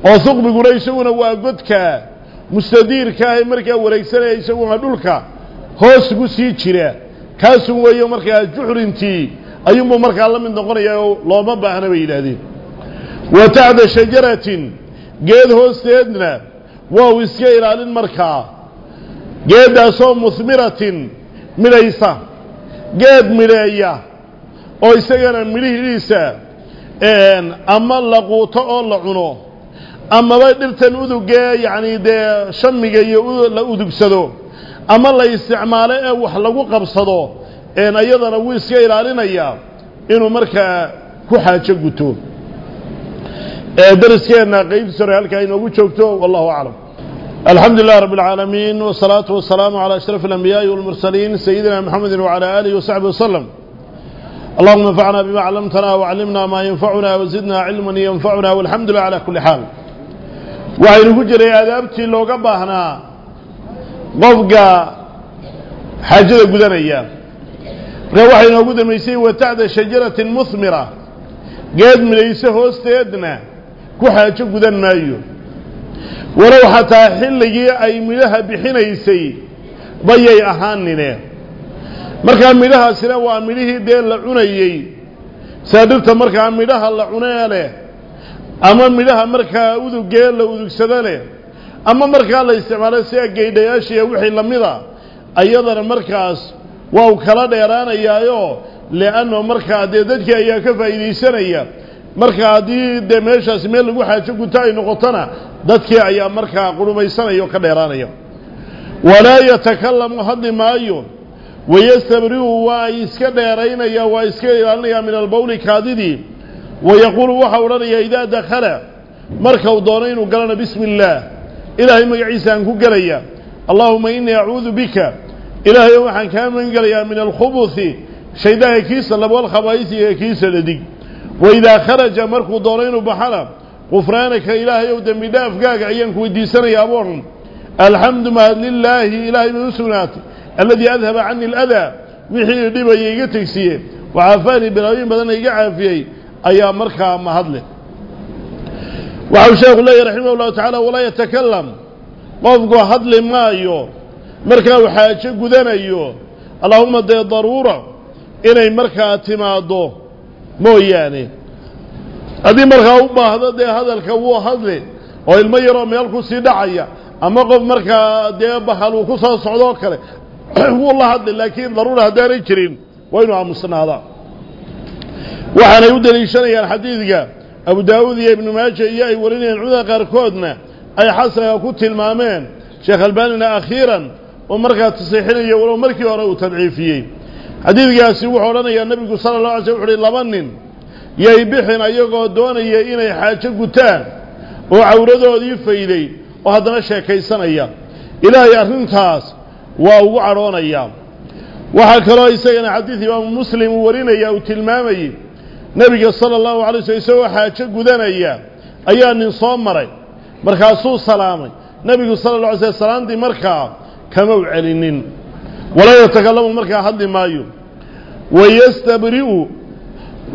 Oo huqbiguna isaguna waa godka mustadiirka ah ee markaa wareegsanaya isaguna dhulka hoos ku sii jira kaasun weeyo markaa juxrintii ayuunbuu markaa la mid noqonayaa oo looma baahna bay yidhaahdeen. Wa tacda shajaratin geed hoosteedna waa uu iska ilaalin markaa geeddaasoo muhmiratin midhaysa geed midheeya oo isagana midhihiisa ama la quuto oo la cuno amaba dhirtan udugee yacni dee shamiga iyo la udugsado ama la isticmaalo ee wax lagu qabsado een ayadana wuu iska ilaalinayaa inuu markaa ku xaajo guto dariskeenna qaybtiis hore halkaa inoogu joogto wallahu aclam alxamdu lilah rab اlcaalamiin wالsalaatu wasalaamu calى ashraf اlanbiyaaءi wاlmursaliin sayidina mxamedi wعalى alihi wasaxbi waslem allahuma anfacna bima callamtana wacallimna maa yanfacuna wazidna cilma yanfacuna walxamdu lilah calى kuli xaal waxaynu ku jiray aadaabtii looga baahnaa qofka xaajada gudanaya. Marka waxay inoogu dambaysay wa tacda shajaratin muhmira geed midhayso hoosteedna ku xaajo gudan maayo. Walow xataa xilligii ay midhaha bixinaysay bayay ahaanine markaa midhahaasina waa midhihii dee la cunayey. Saa dhirta markaa midhaha la cunee leh ama midhaha markaa udugee la udugsado leh ama markaa la isticmaalo sida geydhayaashiiya wixii lamida ayadana markaas waa u kala dheeraanayaayo le'anno markaa dee dadkii ayaa ka faa'iidaysanaya. Marka haddii dee meeshaasi meel lagu xaajo guto ay noqotona dadkii ayaa markaa qurumaysanaya oo ka dheeraanaya walaa yatakalamu hadli maayo wayastabri'u waa iska dheeraynaya waa iska ilaalinaya min albawli kaadidii wayaquulu waxa odhanaya idaa dakhala markau doono inuu galana bismi illaah acuudu bika ilaahayo waxaan kaa magan gelayaa min alkhubuthi shaydaanka kiisa laba walkhabaa'isi ee kiisa dhadig waidaa kharaja markuu doono inuu baxana qufraanaka ilaahayow dembi dhaafgaaga ayaan ku weydiisanaya aboodhan alxamdu mahad lilaahi ilaahay bay u sugnaatay alladii adhaba cani aladaa wixii dhibaya iga tegsiye waxaafaanii bilaabiin badanna iga caafiyey ayaa markaa mahadle waxau sheekhu leeyahy raximah ullahu tacaala walaa yatakalam qofku hadli maayo markaa uu xaajo gudanayo allaahuma dee daruura inay markaa timaaddo mooyaane. Haddii markaa u baahdo dee hadalka wuu hadli oo ilmo yaroo meel ku sii dhacaya ama qof markaa dee bahal uu ku soo socdo oo kale wuu la hadli laakiin daruura haddaanay jirin waa inuu aamusnaadaa waxaanay u deliishanayaan xadiidka abu daawuud iyo ibnu maaja iyo ay warinayeen culimada qaarkoodna ay xasanka ku tilmaameen sheekh albaanina akhiiran oo markaa tasiixinayo walow markii hore uu tadciifiyey. Xadiidkaasi wuxuu odhanayaa nebigu sala la alay sl wuxu uhi laba nin yay bixin ayagoo doonaya inay xaajo gutaan oo cawradoodii fayday oo haddana sheekaysanaya. Ilaahay arrintaas waa ugu cadhoonayaa waxaa kaloo isagana xadiid imaamu muslim uu warinaya uu tilmaamayey nin soo maray markaasuu salaamay nebigu sala la alay sl salaantii markaa kama u celinin walaa yatakalamu markaa hadli maayo wayastabri'u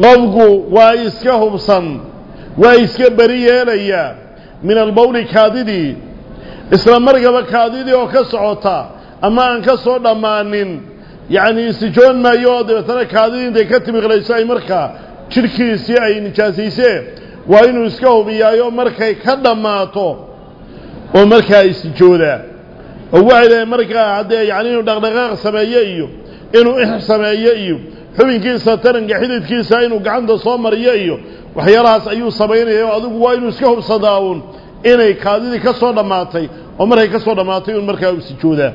qofku waa iska hubsan waa iska beri yeelayaa min albawli kaadidii isla markaba kaadidii oo ka socota ama aan ka soo dhammaanin yacni isijoon maayo oo dabeetana kaadidii intay ka timiqlayso ay markaa jidhkiisii ay nijaasayseen waa inuu iska hubiyaayo markay ka dhammaato oo markaa isijoodaa oo waxay markaa haddee yacni inuu dhaqdhaqaaq sameeye iyo inuu ix sameeye iyo xubinkiisa taranka xididkiisa inuu gacanta soo mariyo iyo waxyaalahaas ayuu samaynaya oo adigu waa inuu iska hubsadaa uun inay kaadidii ka soo dhammaatay oo markay ka soo dhammaatay uun markaa isijoodaa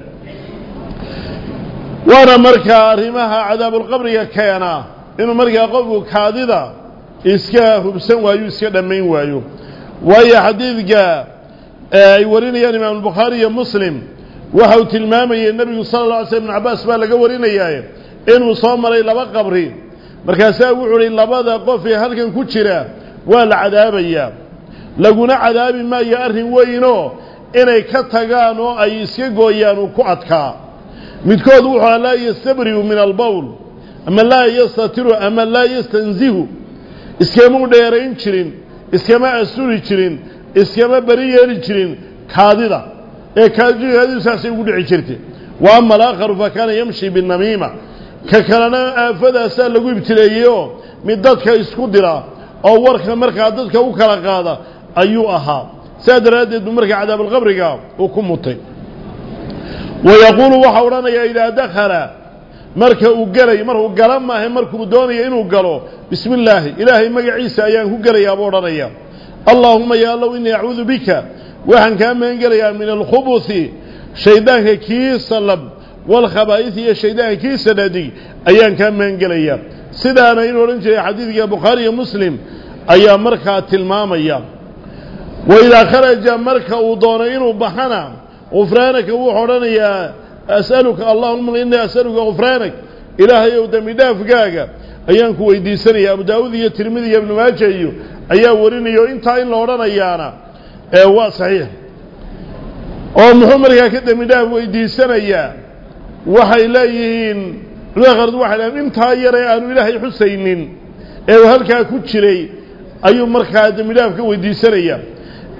waana markaa arrimaha cadaabulqabriga keenaa inuu markaa qofku kaadida iska hubsan waayo iska dhammayn waayo. Waayo xadiidka ay warinayaan imaamulbukhaari iyo muslim waxa uu tilmaamayey nebigu sala alla alay slam ibnu cabbaas baa laga warinayaaye inuu soo maray laba qabri. Markaasaa wuxuu uhi labada qof ee halkan ku jira waa la cadaabayaa laguna cadaabi maayo arrin weynoo inay ka tagaan oo ay iska gooyaan uu ku adkaa. Midkood wuxuu a laa yastabri'u min albowl ama laa yastatiru ama laa yastanzihu. Iskamau dheerayn jirin iskama asuri jirin iskama beri yeeli jirin kaadida. Ee kaadidu saasay ugu dhici jirtay wa ama alaakharu fa kaana yamshi binamiima ka kalena aafadaasaa lagu ibtileeyeyoo mid dadka isku dira oo warka markaa dadka u kala qaada ayuu ahaa. Saa daraaddeed buu markaa cadaabalqabriga uu ku mutay. Wayaquulu waxa odhanayaa idaa dakhala marka uu gelayo markuu gala maahe markuu doonayo inuu galo bismi illaahi ilaahay magaciisa ayaan ku gelayaa buu odhanaya allaahuma ya allow innii acuudu bika waxaan kaa magan gelayaa min alkhubuthi shaydaanka kiisa lab walkhabaa'is iyo shaydaanka kiisa dhadig ayaan kaa magan gelayaa sidaana inuu odhan jiray xadiidka bukhaari iyo muslim ayaa markaa tilmaamaya wa idaa kharaja marka uu doono inuu baxana gufraanaka wuxuu odhanayaa as'aluka allahuma innii as'aluka gufraanak ilaahay ow dembi dhaafgaaga ayaan ku weydiisanaya abu daawuud iyo tirmidi iyo ibnu maaja iyo ayaa warinayo intaa in la odhanayaana ee waa saxiix oo muxuu markaa ka dembi dhaaf weydiisanayaa waxay leeyihiin culimada qaarad waxay leeyiin intaa yare aanu ilaahay xusaynin ee uu halkaa ku jiray ayuu markaa dembi ka weydiisanaya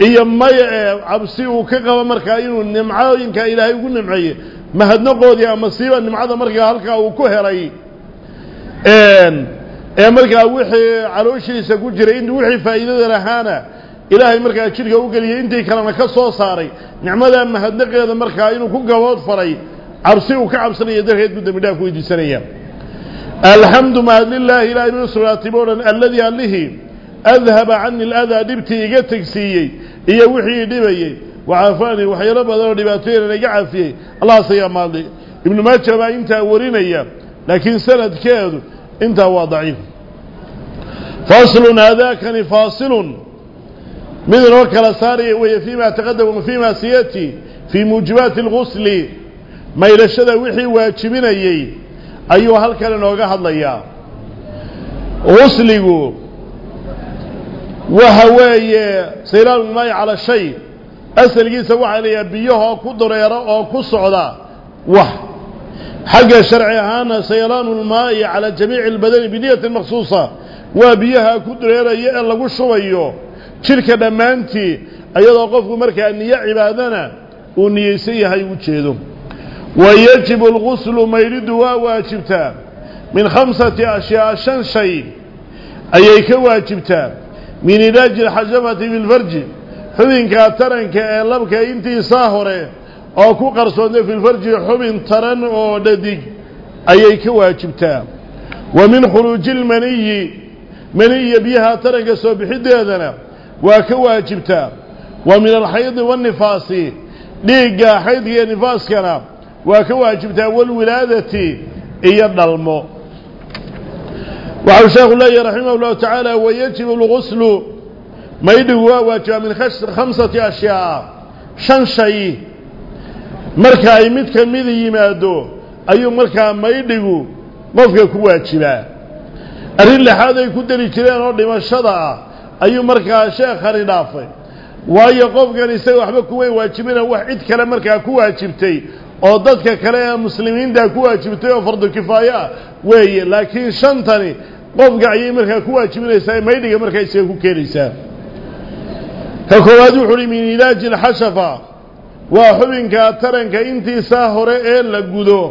iyo maya cabsi uu ka qabo markaa inuu nimcooyinka ilaahay ugu nimceeyey mahadnaqoodii ama siiba nimcada markaa halkaa uu ku helay ee markaa wixii calooshiisa ku jiray in wixii faa'iidada lahaana ilaahay markaa jidhka u geliyey intii kalena ka soo saaray nicmadaa mahadnaqeeda markaa inuu ku gabood faray cabsi uu ka cabsanaya darteed buu dembi dhaaf ku weydiisanaya. Alxamdu mahad lilaahi ilahay inu sugnaatay o dhan alladii allihii adhaba cani aladaa dhibtii iga tegsiiyey iyo wixii dhibayey وعافاني وحيرة بدأوا نباتين أنا قعد فيه الله سيما مالي ابن ماجه انت انت أيام لكن سند كيد. انت هو ضعيف فاصل هذا كان يعني فاصل. من الوكل الأساري وهي فيما تقدم وفيما سيأتي في موجبات الغسل. ما يلشد وحي واجبين أيي أيها هالكال نوغا يا غسله وهوية سيران الماء على الشيء. Asalkiisa waxaa layaha biyahoo ku dareero oo ku socda wax. Xagga sharci ahaana saylaanu lmaa'i calaa jamiici albadani biniyatin maksuusa waa biyaha ku dareeraya ee lagu shubayo jidhka dhammaantii iyadoo qofku markaa niyo cibaadana uu niyeysan yahay u jeedo. Wa yajibu alguslu maydhidu waa waajibtaa min khamsati ashyaa shan shay ayay ka waajibtaa min ilaaji alxashafati filfarji xubinka taranka ee labka intiisaa hore oo ku qarsoontay filfarji xubin taran oo dhadig ayay ka waajibtaa. Wa min khuruuji lmaniyi maniya biyaha taranka soo bixiddeedana waa ka waajibtaa. Wa min alxaydi waannifaasi dhiigga xaydka iyo nifaaskana waa ka waajibtaa walwilaadati iyo dhalmo. Waxau sheekhu leeyahy raximah اllahu tacaala wayajibu اlguslu waa waajibaa min khamsati ashyaa shan shay. Marka ay mid ka mida yimaado ayuu markaa maydhigu qofka ku waajibaa arrin lixaad ay ku deli jireen oo dhimashada ah ayuu markaa sheekhani dhaafay. Waayo qofkan isaga waxba kuway waajibina wax cid kale markaa ku waajibtay oo dadka kale ee muslimiinta ku waajibtay oo fardu kifaaye ah weeye. Laakiin shantani qofka ayay markaa ku waajibinaysaa maydhiga markaa isaga ku keenaysaa ka koowaad wuxu uhi min ilaaji alxashafa waa xubinka taranka intiisaa hore ee la gudo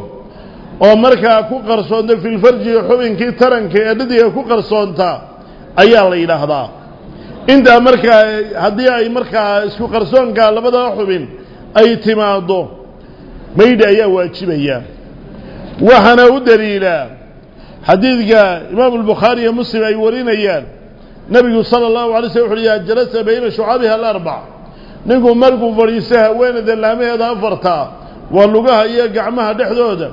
oo markaa ku qarsoonta filfarji xubinkii taranka ee dhadiga ku qarsoonta ayaa la yidhaahdaa. Intaa markaa haddii ay markaa isku qarsoonka labada xubin ay timaaddo maydhi ayaa waajibaya. Waxaana u daliilaa xadiidka imaamu albukhaari iyo muslim ay warinayaan sala allahu alay slm wuxu uhi jalasa bayna shucabiha alarbac ninku markuu fadhiisto haweenayda laamaheeda afarta waa lugaha iyo gacmaha dhexdooda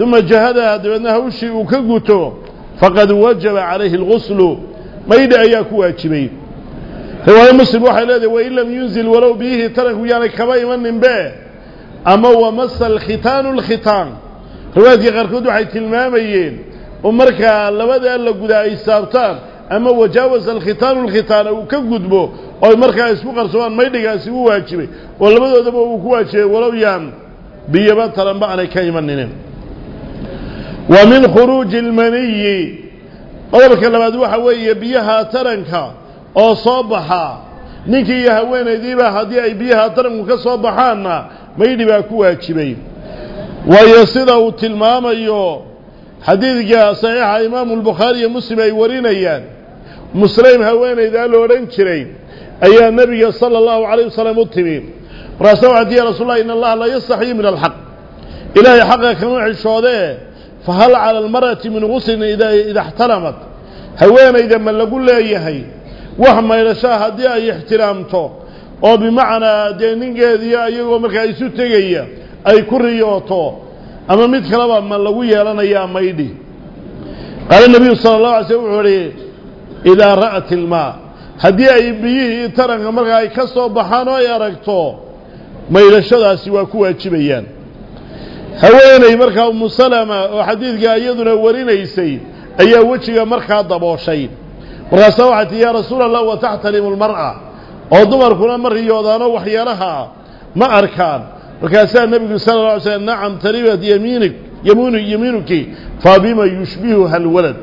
uma jahadaha dabeedna hawshii uu ka guto faqad wajaba calayhi alguslu maydhi ayaa ku waajibay riwaaye muslim waxay leedahay wain lam yunzil walow biyihii taranku yaanay kaba imaninbe ama wamasa alkhitaanu alkhitaan riwaayadkii qaarkood waxay tilmaamayeen oo markaa labadaa la gudaa ay saabtaan markaa isku qarsomaan maydhigaasi u waajibay oo labadoodaba uu ku waajibay walow yaan biyaba taranba aanay ka imaninin wa min khuruuji almaniyi qodobka labaad waxa weeye biyaha taranka oo soo baxa ninkii iyo haweenaydiiba haddii ay biyaha taranku ka soo baxaanna maydhi baa ku waajibay waayo sida uu tilmaamayo xadiidka saxiixa imaamu albukhaari iyo muslim ay warinayaan muslim haweenaydaa la odhan jiray ayaa nebiga sala allahu calayh wasalam u timi markaasa waxaa tii ya rasuul allah in allaha la yastaxyii min alxaq ilaahay xaqa kama xishoodee fahal cala almar'ati min guslin ida ixtalamat. Haweenayda ma lagu leeyahay wax maydhashaa haddii ay ixtiraamto oo bimacnaa dee ninkeediiyo iyagoo markaa isu tegaya ay ku riyooto ama mid kaleba ma lagu yeelanayaa maydhi qaala nebiyu sala allahu alay slm wuxuu ihi إلى رأت الماء. هدي أي بيه ترى غمر غاي كسو بحانا يا ركتو ما إلى شدا سوى كوة تبيان هوين أي مركا أم سلمة وحديث قايدنا ورين أي سيد أي وجه مركا ضبوشين ورسوعة يا رسول الله وتحتلم المرأة. أضمر كنا مر يوضانا وحيا لها ما أركان. وكاسا النبي صلى الله عليه وسلم نعم تريبت يمينك يمون يمينك فبما يشبهها الولد.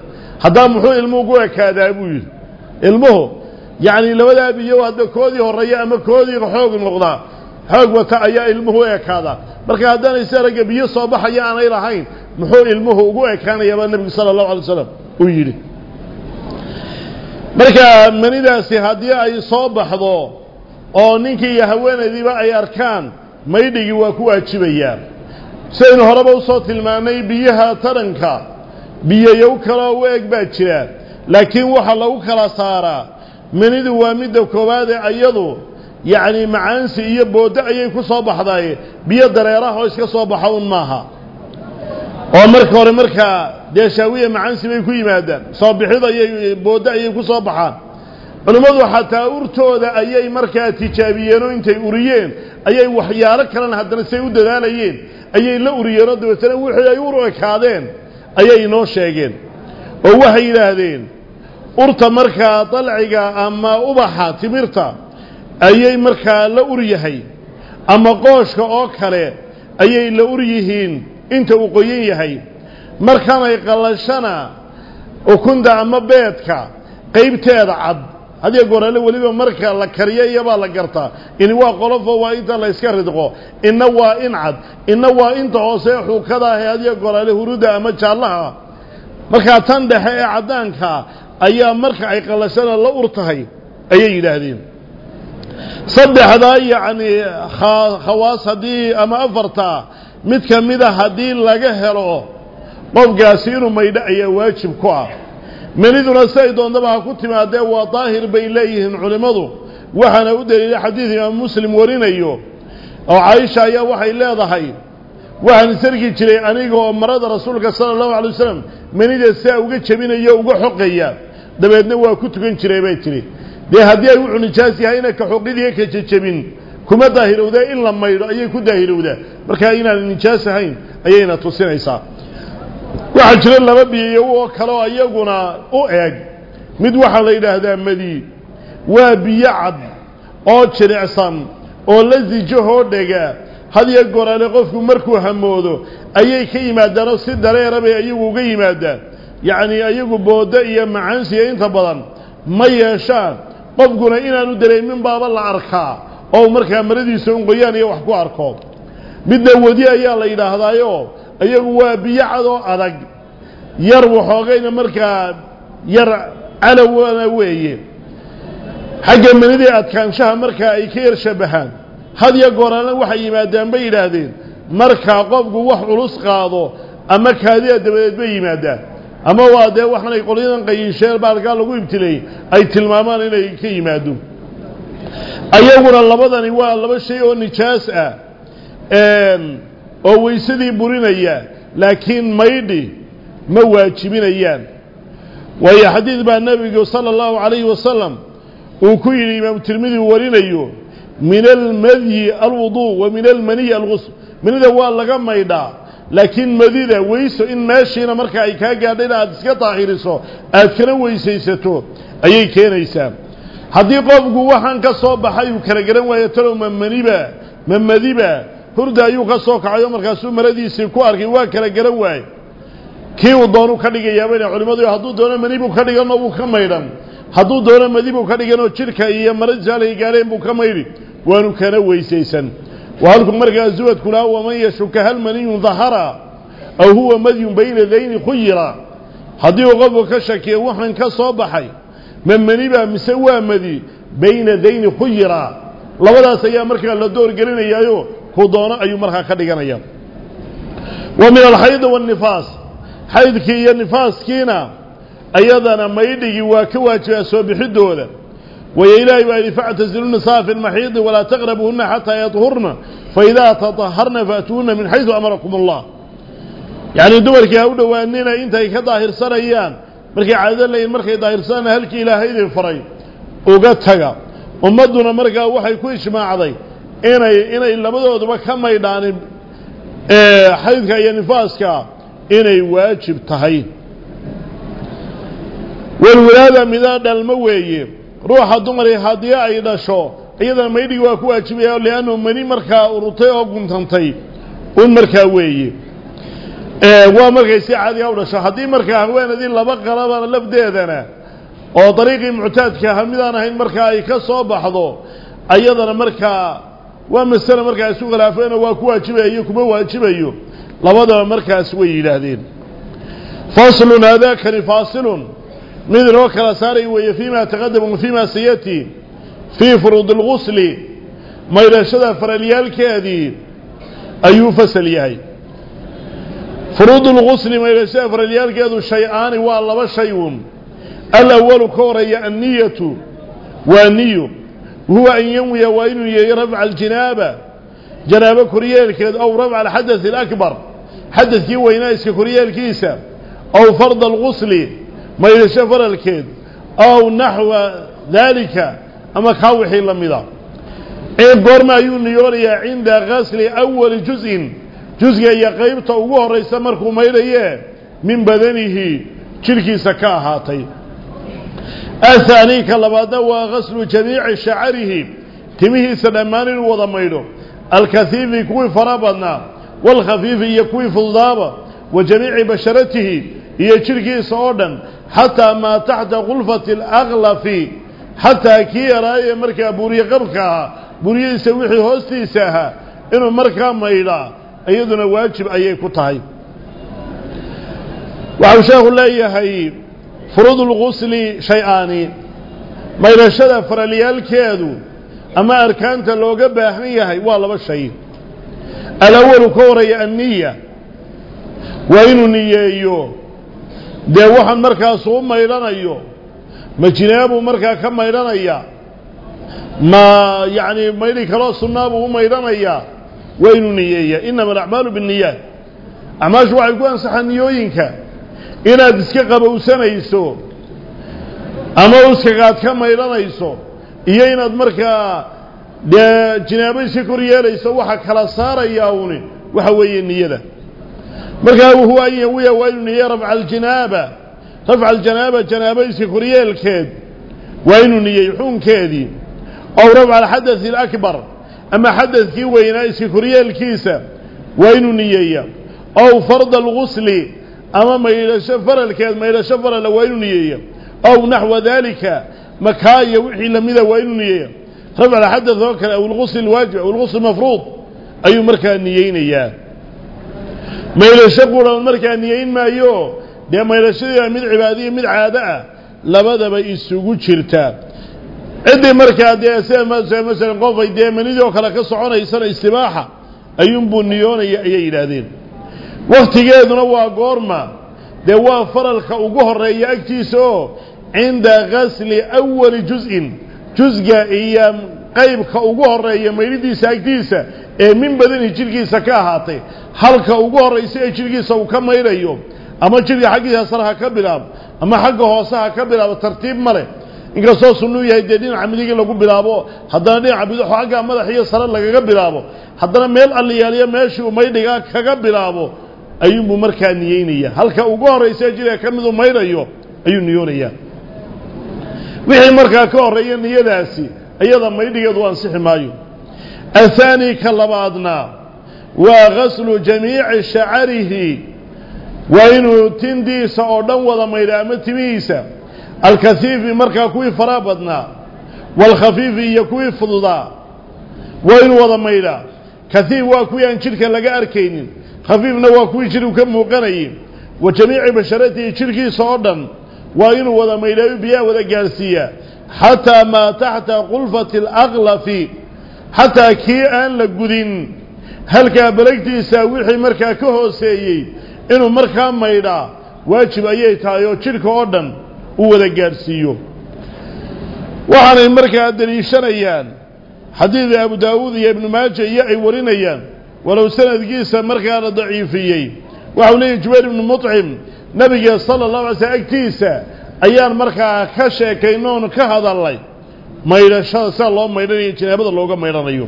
Haddaa muxuu ilmuhu ku ekaadaa buu yidhi. Ilmuhu yacni labadaa biyo hadda koodii horreeya ama koodii xoog noqdaa xoog wata ayaa ilmuhu ekaadaa marka haddaanay si aragga biyo soo baxaya aanay lahayn muxuu ilmuhu ugu ekaanayaa baa nebigu sala allahu alay slam uu yidhi. Marka manidaasi haddii ay soo baxdo oo ninkii iyo haweenaydiiba ay arkaan maydhigii waa ku waajibayaan sidaynu horeba u soo tilmaannay biyaha taranka biyoyow kaloo u eg baa jira. Laakiin waxaa lagu kala saaraa. Manidu waa midda koowaade ayadu yacni macaansi iyo booddo ayay ku soo baxday. Biyo dareeraha oo iska soo baxa un maaha. Oo marka hore markaa dee shaawiya macaansi bay ku yimaadaan. Soo bixid ayay booddo ayay ku soo baxaan. Culimmadu xataa urtooda ayay markaa tijaabiyeen oo intay uriyeen. Ayay waxyaalo kalena haddana say u dadaalayeen. Ayay la uriyeenoo dabeetana wixii ay ur ekaadeen ayay inoo sheegeen. Oo waxay yidhaahdeen urta markaa dalciga ama ubaxa timirta ayay markaa la ur yahay. Ama qooshka oo kale ayay la ur yihiin inta uu qoyan yahay. Markanay qallashana ukunta ama beedka qaybteeda cad hadiya goorale weliba marka la kariyo iyabaa la gartaa ini waa qolofo waa inta la yska ridqo inna waa in cad inna waa inta hoose xuukada ah ee hadiya goorale huruda ama jaallaha markaa tan dhexe ee caddaanka ayaa marka ay qallashana la ur tahay ayay yidhaahdeen. Saddexdaa yacni khawaas haddii ama afarta mid ka mida haddii laga helo qofkaasi inuu maydho ayaa waajib ku ah maniduna siday doontaba ha ku timaadee waa daahir bay leeyihiin culimmadu waxaana u daliilay xadiid imaam muslim warinayo oo caaisha ayaa waxay leedahay. Waxaan sargi jiray anigoo marada rasuulka sala allahu alay wasalam manida siaa uga jebinaya uga xoqaya. Dabeedna waa ku tukan jiray bay tidhi dee haddii ay wuxuu nijaas yahayna ka xoqidiiyo ka jejebin kuma daahirowdaa in la maydho ayay ku daahirowdaa. Markaa inaan nijaas ahayn ayayna tusinaysaa waxaa jira laba biyo oo kale oo iyaguna u eg mid waxaa la yidhaahdaa madi. Waa biyo cad oo jilicsan oo la sijahoo dhega. Hadiyo goraale qofku markuu hamoodo ayay ka yimaadaanoo si dareera bay ayagu uga yimaadaan. Yacnii ayagu booddo iyo macaansiya inta badan ma yeeshaan qofkuna inaanu dareemin baaba la arkaa oo markaa maradiisa unqoyaan iyo wax ku arko. Midna wadi ayaa la yidhaahdaayo iyagu waa biyo cadoo adag. Yar waxoogayna markaa yar calowana weeye. Xagga manidii adkaanshaha markaa ay ka yar shabahaan. Hadya goorana waxay yimaadaan bay yidhaahdeen markaa qofku wax culus qaado ama kaadida dabadeed bay yimaadaan. Ama waa dee waxaanay qolyadan qayinsheer baalkaa lagu ibtileeyey ay tilmaamaan inay ka yimaado. Ayaguna labadani waa laba shay oo nijaas ah oo weysadii burinaya laakiin maydhi ma waajibinayaan waayo xadiid baa nebigu sala allahu calayhi wasalam uu ku yidhi imaamu tirmidi warinayo min almadyi alwuduu wa min almaniyi algusl manida waa laga maydhaa laakiin madida weyso in meeshiina marka ay kaa gaadhayna aada iska daahiriso aad kana weysaysato ayay keenaysaa haddii qofku waxaan ka soo baxay uu kala garan waayo talow ma maniba ma madiba hurda ayuu ka soo kacayo markaasuu maradiisii ku arkay waa kala garan waaye kii uu doonu ka dhigayaabana culimmadu hadduu doono manibuu ka dhiganoo buu ka maydhan hadduu doono madibuu ka dhiganoo jidhka iyo maradiisaalay gaadheen buu ka maydhi waanu kana weysaysan halku markaa zuwadku laha waman yashuka hal maniyun dahara aw huwa madyun bayna dayni khuyira haddii uu qofku ka shakiyo waxaan ka soo baxay ma maniba mise waa madi bayna dayni khuyira labadaas ayaa markaa la door gelinayaayo كودونا أي مرحة كدغانا ومن الحيض والنفاس حيض كي النفاس كينا أيضا ما يدي واكوا جاسوا بحدولا ويلاي بأي فعة تزلوا النصاف المحيض ولا تغربهن حتى يطهرن فإذا تطهرن فأتون من حيث أمركم الله يعني دول كي أودوا وأننا إنت كظاهر أيام مركي عادل لي مركي ظاهر سانا هلكي إلى هيد الفري وقتها ومدنا مركا وحي كويش ما عضي inay inay labadooduba ka maydhaanin xaydka iyo nifaaska inay waajib tahay. Walwalaada midaa dhalmo weeye. Ruuxa dumari haddii ay dhasho iyadana maydhigi waa ku waajibaya liannu mani markaa urutay oo guntantay. Un markaa weeye. Waa markay si caadiga u dhasho. Haddii markaa haweenadii laba qalaba lafdeedana oo dariiqii muctaadka aha ahayn markaa ay ka soo baxdo ayadana markaa waa masale markaa isu khilaafeeno waa ku waajibaya iyo kuma waajibayo. Labadaba markaas way yidhaahdeen. Faslun haadaakani faasilun. Mid inoo kala saaray weeye fiima taqadama wa fiima sayati fii furuudi اlgusli maydhashada faralyaalkeedii ayuu fasal yahay. Furuud اlgusli maydhashada faralyaalkeedu shay-aani waa laba shay un. Alawalu ka horreeya anniyatu waa niyo وهو أن ينوي وإن رفع الجنابة. جنابة كورية الكيد أو رفع الحدث الأكبر. حدث كي وينايس كورية الكيسة أو فرض الغسل ما يسفر الكيد. أو نحو ذلك أما كاوحي لمضا إن إيه قرما يونيوريا عند غسل أول جزء. جزء يقيبت أوه رئيس مركو ميريه من بدنه شركي سكاهاتي طيب. الثاني كلبادنا وغسل جميع شعره. تمه سلمان وضميله الكثيف يكون فرابنا والخفيف يكون فضابا وجميع بشرته يشركي صعودا حتى ما تحت غلفة الأغلف حتى كي رأي مركا بوري قبكها بوري سويحي هوستي ساها. إنه مركا ميلا. أيضنا واجب أي طايب وعوشاه الله يهيب. فروض الغسل شيئان ما يرشد فرليال كيادو. أما أركانت اللو قبه نيهي والله بشي الأول كوري النية. وين النية ايو ديوحا مركا صوم ميلان ايو ما جنابه مركا كم ميلان ايو ما يعني ميلي كراس النابه ميلان ايو وين النية ايو إنما الأعمال بالنية. أعمال جواعي قوان صحا نيوينك؟ Inaad iska qabowsanayso ama uskagaad ka maydhanayso iyo inaad markaa dee jinaabo iska kor yeelayso waxa kala saarayaa uni waxa weeye niyada markaa huwa an yawiya waa inuu niyeeya rafca aljinaaba rafca aljanaaba janaabo iska koryeelkeed waa inuu niyeey xuunkeedii ow rafca alxadaثi alakbar ama xadadkii weynaa iska koryeelkiisa waa inuu niyeeya ow farda algusli أما ما إلى سفر الكاد ما إلى سفر الوين أو نحو ذلك مكاية وحي لم إلى وين نيئيا ربع لحد ذوك أو الغسل الواجع أو الغسل المفروض. أي مركا نيئين إياه ما إلى سفر المركا نيئين ما يو؟ لأن ما إلى سفر من عبادية من عادة. لبدا بإسوكو شرتا عندي مركا دي أسير مثلا قوفا دي من إذا وكالك صعونا يسنى استباحة. أيون ينبو يا إياه إلى ذلك. Wakhtigeeduna waa goorma dee waa faralka ugu horeeya agtiisa oo cinda gasli awali juz'in jusga iyo qaybka ugu horeeya maydhidiisa agtiisa ee min badani jidhkiisa ka ahaatay halka ugu horraysa ee jidhkiisa uu ka maydhayo ama jidhka xaggiisa sare ha ka bilaabo ama xagga hoose ha ka bilaabo tartiib ma leh inkastoo sunnuu yahay dee dhinaca midigii lagu bilaabo haddana dhinaca bidixo xagga madax iyo sare lagaga bilaabo haddana meel alliyaaliyo meeshii uu maydhigaa kaga bilaabo ayuunbuu markaa niyeynaya halka ugu horraysa ee jidhka ka miduu maydhayo ayuu niyoonayaa. Wixii markaa ka horreeya niyadaasi iyada maydhigeedu ansixi maayo. Athaani ka labaadna waa gaslu jamiici shacarihi. Waa inuu tindiisa oo dhan wada maydha ama timihiisa. Alkasiifi markaa kuwii faraa badnaa waalkhafiifi iyo kuwii fududaa waa inuu wada maydhaa. Kasiif waa kuwii aan jidhka laga arkaynin خفيف نواكوي شريو كم مقرأين وجميع بشرته شركي صعودا وينو وذا ميلاوي بيا وذا جارسيا حتى ما تحت قلفة الأغلف. حتى كي أن لقودين هل كابلكتي ساويحي مركا كهو سيئي. إنو مركا ميلا واجب أيه تايو شركي صعودا وضا جارسيو وحنا المركا دريشان أيان حديث أبو داود يا ابن ماجه يعي ورين أيان walow sanadkiisa markaa la daciifiyey waxau leeyahy jubayr ibnu muطcim nebiga sala allahu alay slm agtiisa ayaan markaa ka sheekaynoon ka hadalnay maydhashada sida loo maydhanayo janaabada looga maydhanayo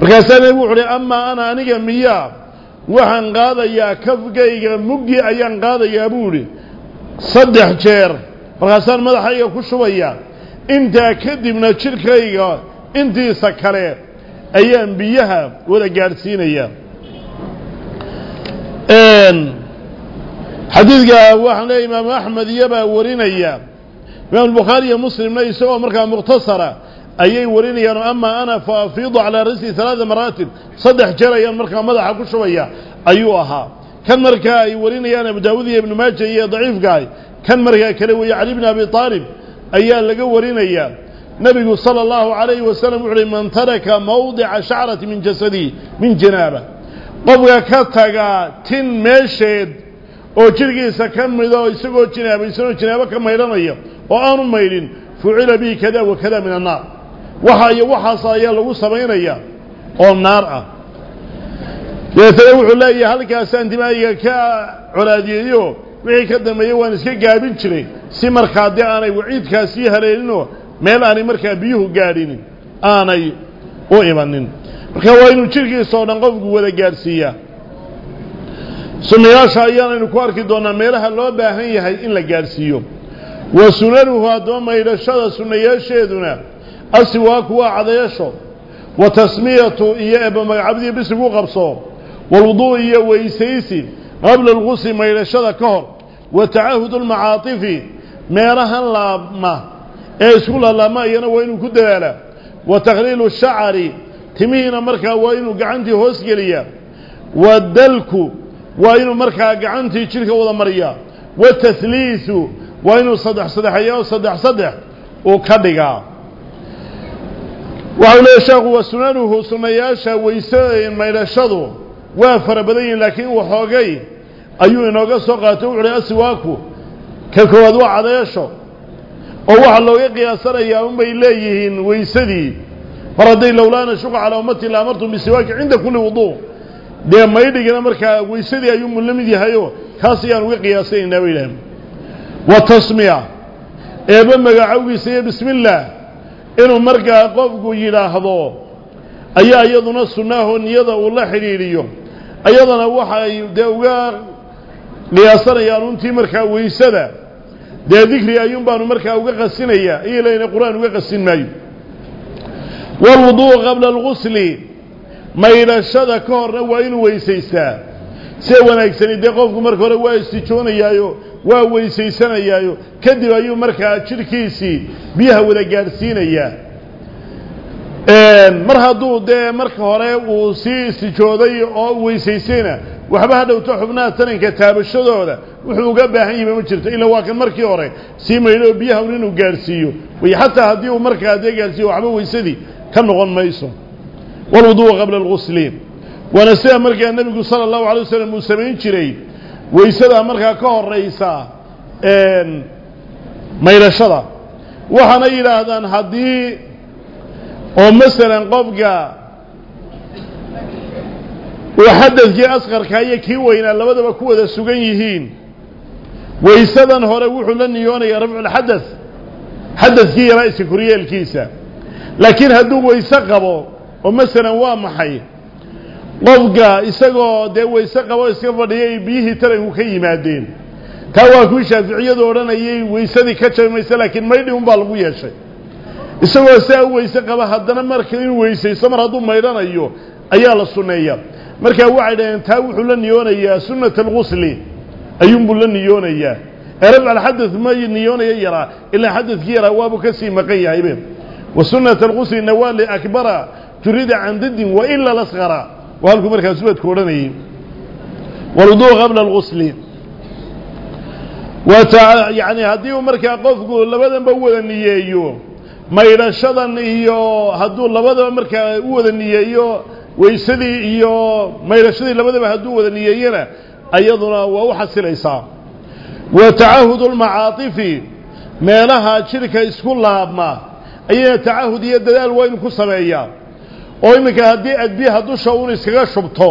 markaasaa nebigu wuxu uhi amaa ana aniga miyaa waxaan qaadayaa kafgayga muggi ayaan qaadayaa buu idhi saddex jeer markaasaan madaxayga ku shubaya intaa kadibna jidhkayga intiisa kale أيام بيها ولا جارسين أيام إن حديث جاء واحد الإمام أحمد يبا ورين أيام من البخاري مسلم لا يسوى مركا مقتصرة أيه ورين أيام أما أنا فافيض على رأسي ثلاث مرات صدح جرى أيام مركا ماذا حكوا شوية أيوها كان مركا ورين أيام بداودي بن ماجه ضعيف قال كان مركا كلو يعلي بن أبي طالب أيام لقوا ورين أيام nebigu sala allahu calayhi wasalam wuxu uhi man taraka mawdica shacrati min jasadihi min janaaba qofka ka tagaa tin meesheed oo jidhgiisa ka mido isagoo jinaabaysanoo jinaabo ka maydhanaya oo aanu maydhin fucila bihi kada wa kada min annaar waxa iyo waxaas ayaa lagu samaynaya oo naar ah. Dabeetana wuxuu leeyahay halkaasaan dimaayiga ka colaadiyeeyo wixii ka dambeeyey waan iska gaabin jiray si markaa dee aanay waciidkaasii haleelinoo meel aanay markaa biyuhu gaadhinin aanay u imanin marka waa inuu jidhkiisa oo dhan qofku wada gaadhsiiyaa sunnayaasha ayaanaynu ku arki doonnaa meelaha loo baahan yahay in la gaadhsiiyo wa sunanuhu haddaba maydhashada sunnayaasheeduna asiwaaku waa cadayasho wa tasmiyatu iyo eeba magacabdiyo bisigu qabso walwuduu iyo weysaysi qabla algusli maydhashada ka hor wa tacahudu lmacaatifi meelahan laabma ee isku laalaama iyana waa inuu ku dadaalaa wa takhliilu shacari timihiina markaa waa inuu gacantii hoos geliyaa. Wa dalku waa inuu markaa gacantii jidhka wada mariyaa. Watahliisu waa inuu saddex saddexeeya oo saddex saddex uu ka dhigaa. Waxau leeya sheekhu wa sunanuhu sunnayaasha weyse maydhashadu waa fara badan yihiin laakiin waxoogay ayuu inooga soo qaatay wuxu asiwaaku ka koowaad waa cadayasho oo waxaa looga qiyaasanayaa unbay leeyihiin weysadii. Mar hadday lowlaana shuqa calaa ummati la amartum bisiwaaki cinda kulli wuduu dee maydhigina markaa weysadii ayuunbu la mid yahayoo kaas ayaan uga qiyaasanaynaa bay yidhaaheen wa tasmiya eeba magacowgiisa iyo bismi illaah inuu markaa qofku yidhaahdo ayaa iyaduna sunnaahoo niyada uu la xidhiidhiyo. Ayadana waxay dee uga qiyaasanayaan untii markaa weysada dee dikri ayuun baanu markaa uga qasinayaa iyo leyna qur-aan uga qasin maayo walwuduu'u qabla algusli maydhashada ka horna waa inuu weysaystaa sida wanaagsani dee qofku marka hore waa istijoonayaayo waa weysaysanayaayo kadib ayuu markaa jidhkiisii biyaha wada gaadhsiinayaa mar hadduu dee marka hore uu sii istijooday oo weysaysayna waxba ha dhowto xubnaha taranka taabashadooda wuxuu uga baahan yihiba ma jirto. Ila waa kan markii hore sii maydho biyaha un inuu gaadhsiiyo way xataa haddii uu markaa dee gaadhsiiyo waxba weysadii ka noqon mayso. Walwuduu'a qabla algusli waana sida markaa nebigu sala allahu alay wasalam uu samayn jiray weysadaa markaa ka horaysa maydhashada waxaana yidhaahdaan haddii oo masalan qofka uu xadadkii asqarka iyo kii weynaa labadaba ku wada sugan yihiin. Weysadan hore wuxuu la niyoonayaa rafculxadad xadadkii yaraa iska koryeelkiisa laakiin hadduu weyse qabo oo masalan waa maxay? Qofka isagoo dee weyse qabo iska fadhiyay biyihii taranku ka yimaadeen. Taa waa kuwii shaaficiyadu odhanayay weysadii ka jabi mayse laakiin maydhi un baa lagu yeeshay. Isagoo saa u weyse qaba haddana marka inuu weysaysto mar hadduu maydhanayo ayaa la sunneeya markaa waxay dhaheen taa wuxuu la niyoonayaa sunnat algusli ayuunbuu la niyoonayaa. Ee rafc alxadad ma niyoonaya yaraa ilaa xadadkii yaraa waabuu ka sii maqan yahaybe wa sunnat algusli nawaali akbara jurida can didin wa ila lasqara waa halkuu markaa subadku odhanayay. Walwuduu qabla algusli wata yani haddii uu markaa qofku labadanba u wada niyeeyo maydhashadan iyo hadduu labadaba markaa wada niyeeyo weysadii iyo maydhashadii labadaba hadduu wada niyeeyana ayaduna waa u xasilaysaa wa tacahudu lmacaatifi meelaha jidhka isku laabma ayayna tacahud iyo dadaal waa ku sameeyaa oo iminka haddii aad biyaha dusha uun iskaga shubto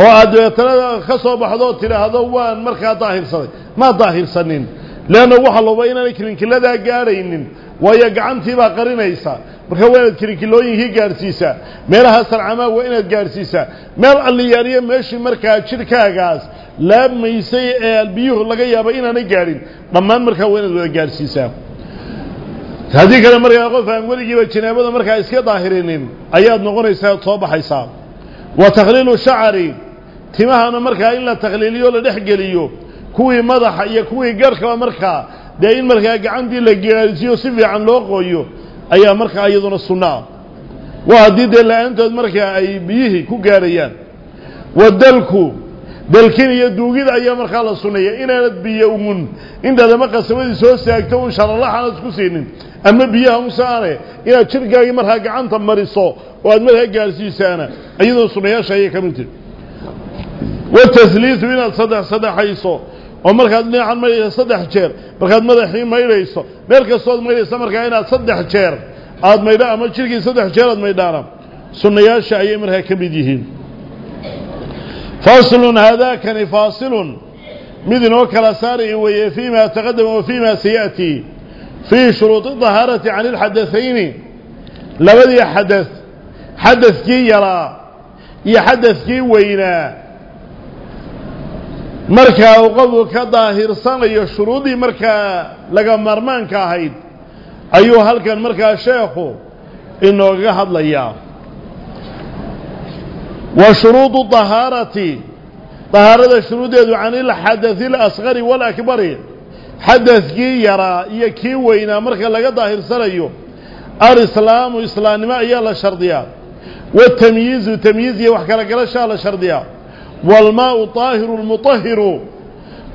oo aad dabeetanada ka soo baxdo oo tidhaahdo waan markaa daahirsaday maa daahirsanin leanna waxaa looba inaanay kilinkiladaa gaadhaynin waayo gacantiibaa qarinaysa. Marka waa inaad kilinkilooyinkii gaadhsiisaa meelaha sarcamaa waa inaad gaadhsiisaa meel alliyaaniyo meeshii markaa jidhkaagaas laabmaysay ee biyuhu laga yaaba inaanay gaadhin dhammaan markaa waa inaad wada gaadhsiisaa haddii kale markaa qof aan weligiiba janaabada markaa iska daahirinin ayaad noqonaysaa soo baxaysaa wa takhliilu shacari timahana markaa in la takhliiliyo la dhex geliyo. Kuwii madaxa iyo kuwii garhkaba markaa dee in markaa gacantii la gaadhsiiyo si fiican loo qooyo ayaa markaa iyaduna sunno ah waa haddii dee la-aantood markaa ay biyihii ku gaadhayaan wadalku dalkin iyo duugida ayaa markaa la sunneeya inaanad biyo umun intaad ama qasabadii soo saagto un sharalaxaanad isku siinin ama biyaha unsaane inaad jirhkaagii markaa gacanta mariso oo aad markaa gaadhsiisaana iyadoo sunnayaasha ayay ka mid tihi watasliisu inaad saddex saddexayso oo markaad dhinacan maydhayso saddex jeer markaad madaxii maydhayso meel kastood maydhaysa markaa inaad saddex jeer aad maydha ama jirkii saddex jeer aad maydhaana sunnayaasha ayay markaa ka mid yihiin faslun haadaakani faasilun mid inoo kala saaraya weeye fii ma taqadama wa fii ma sayaأtii fii shuruudi dahaarati can ilxadaثayni labadii xadaث xadaثkii yaraa iyo xadaثkii weynaa marka uu uqadu ka daahirsanayo shuruudii markaa laga maarmaanka ahayd ayuu halkan markaa sheekhu inooga hadlayaa. Wa shuruudu dahaarati dahaarada shuruuddeedu can ilxadai اlasqari wاlakbari xadadkii yaraa iyo kii weynaa marka laga daahirsanayo alislaamu islaamnimo ayaa la shardiyaa. Watamyiizu tamyiiz iyo wax kala galashaa la shardiyaa. waalmaau طaahiru lmuطahiru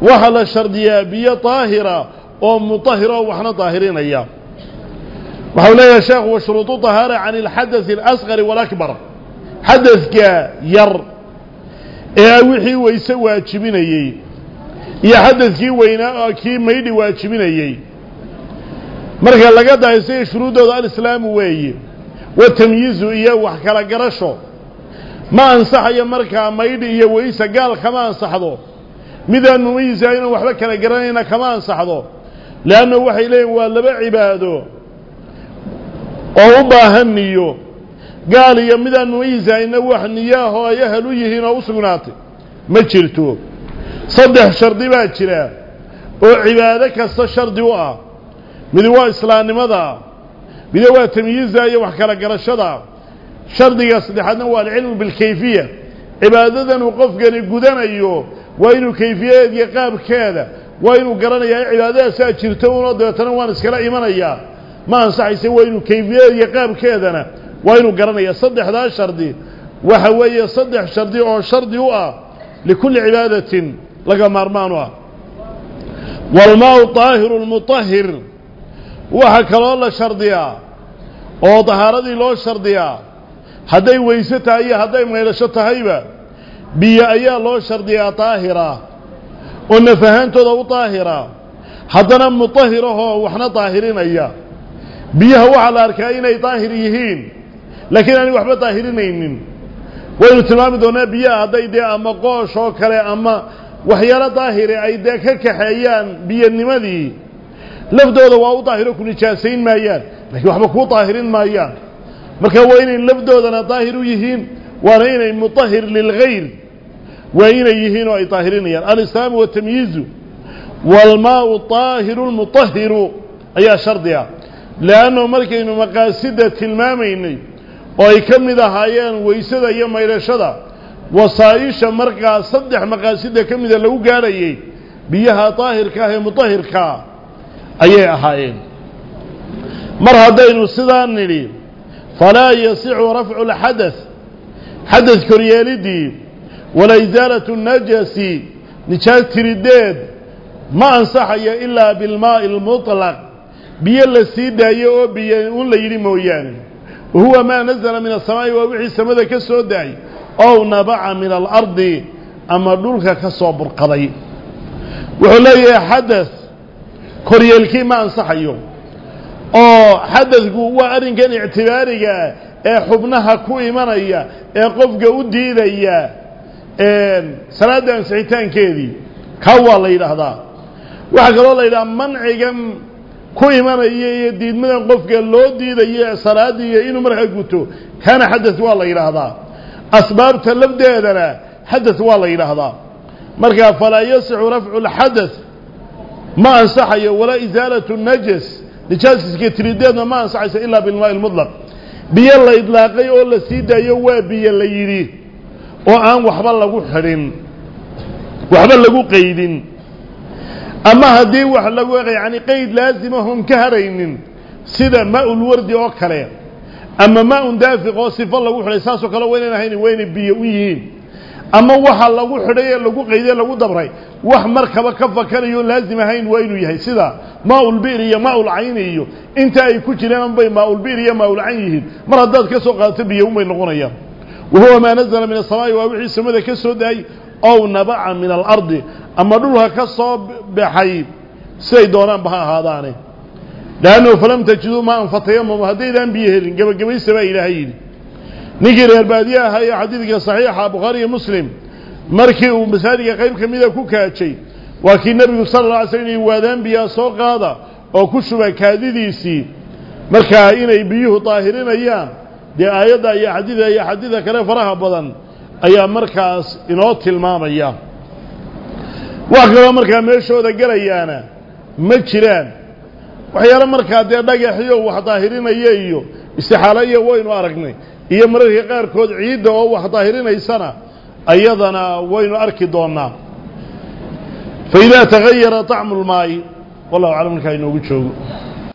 waxaa la shardiyaa biyo طaahira oo muطahira oo waxna daahirinaya waxau leeyahay sheekhu wa shuruudu طahaara can اlxadaثi اlasqari wاlakbar xadadka yar ee wixii weyse waajibinayey iyo xadadkii weynaa oo kii maydhi waajibinayey marka laga daahirsaya shuruuddooda alislaamu weeye watamyiizu iyo wax kala garasho ma ansaxayo markaa maydhi iyo weyse gaal kama ansaxdo. Midaan mumayisa inaan waxba kala garanayna kama ansaxdo. Leanna waxay leeyihiin waa laba cibaado oo u baahan niyo. Gaal iyo midaan mumayisahayna wax niyaahoo ay ahal u yihiin oo u sugnaatay. Ma jirto. Saddex shardi baa jira oo cibaado kasta shardi u ah. Midi waa islaamnimada midi waa tamyiiza iyo wax kala garashada شرط يصدحنا والعلم بالكيفية. عبادة وقف جن الجدام أيوه وين كيفية يقاب كذا. وين قرن يا عبادة ساتشرتون ضيتنا ونسكر إيمان يا ما أنصح يسوي وين كيفية يقاب كذا وين قرن يصدح هذا شرط. وهو يصدح شرط أو شرط يوا لكل عبادة لقى مرمانها. والماء طاهر المطهر. وحكى الله شرط يا أو طهارتي لو شرط iyo hadday maydhasho tahayba biyo ayaa loo shardiyaa daahira oo nafahaantooda u daahira haddana mutahirahoo waxna daahirinaya biyaha waxaa la arkaa inay daahir yihiin laakiin aanay waxba daahirinaynin waynu tilmaami doonaa biyaha hadday dee ama qoosh oo kale ama waxyaalo daahiri ay dee ka kaxeeyaan biyanimadii lafdooda waa u daahiro ku nijaasayn maayaan laakiin waxba kuu daahirin maayaan marka waa inay lafdoodana daahir u yihiin waana inay mutahir lilgayr waa inay yihiin oo ay daahirinayaan. Alislaamu watamyiizu waalmaau طaahiru lmutahiru ayaa shardi ah. Leanno markaynu maqaasida tilmaamaynay oo ay ka mid ahaayeen weysada iyo maydhashada wasaa-isha markaa saddex maqaasida ka mida lagu gaadhayay biyaha daahirka ah ee mutahirkaa ayay ahaayeen. Mar haddaynu sidaa nidhi falaa yasixu rafcu lxadaث xadad koryeelidii walaa isaalatu najasi nijaas tirideed ma ansaxayo ilaa bilmaa'i اlmuطlaq biyo la sii daayo oo biyo un la yidhi mooyaane wahuwa maa nazala min asamaa'i waa wixii samada ka soo da-ay ow nabaca min alardi ama dhulka ka soo burqaday wuxuu leeyahay xadaث koryeelkii ma ansaxayo oo xadadku waa arrinkan ictibaarigaa ee xubnaha ku imanaya ee qofka u diidaya salaadda ansixitaankeedii ka waa la yidhaahdaa. Waxaa kaloo la yidhaha mancigan ku imanaya iyo diidmadan qofka loo diidayo salaaddii iyo inuu markaa guto kaana xadad waa la yidhaahdaa. Asbaabta lafdeedana xadad waa la yidhaahdaa. Markaa falaa yasixu rafcu lxadath ma ansaxayo walaa isaalatu najas nijaasiska tirideedna ma ansaxayso ilaa bilmaai lmudlaq biyo la idlaaqay oo la sii daayo waa biyo la yidhi oo aan waxba lagu xidhin waxba lagu qaydin. Ama haddii wax lagu yani qayd laazimahon ka haraynin sida maa-ulwardi oo kale ama maa-un daafiq oo sifo lagu xidhay saasoo kale waynan ahayn waynay biyo u yihiin أما وح لغو حرية لغو قيدة لغو دبري وح مركب كف كريو لازم هين وين يهي سدا ما البيرية ما العين يو أنت أي كتيران بين ما البيرية ما العين يهيد مردات كسو قاتب يوم يلغون يام وهو ما نزل من السماء وعيسى ماذا كسو داي أو نبع من الأرض أما دولها كسو بحيب سيدونان بها هذاني لأنه فلم تجدوا ما أنفطيهم وهدي لأن بيهرين قبل قبل سبا إلهيين ninkii reer baadiye ahaa ee xadiidka saxiixa bukhaari iyo muslim markii uu masaajidka qayb ka mida ku kaajay waa kii nebigu sala alla alay slam inay waadaan biyaa soo qaada oo ku shuba kaadidiisii. Markaa inay biyuhu daahirinayaan dee aayadda iyo xadiida iyo xadiida kale faraha badan ayaa markaas inoo tilmaamaya. Wax kaloo markaa meeshooda gelayaana ma jiraan. Waxyaale markaa dee dhagaxiyo wax daahirinaya iyo istixaalo waynu aragnay iyo mararka qaarkood ciidda oo wax daahirinaysana ayadana waynu arki doonaa fa idaa tagayara طacmu lmaayi wallahu aclam markaa inoogu joogo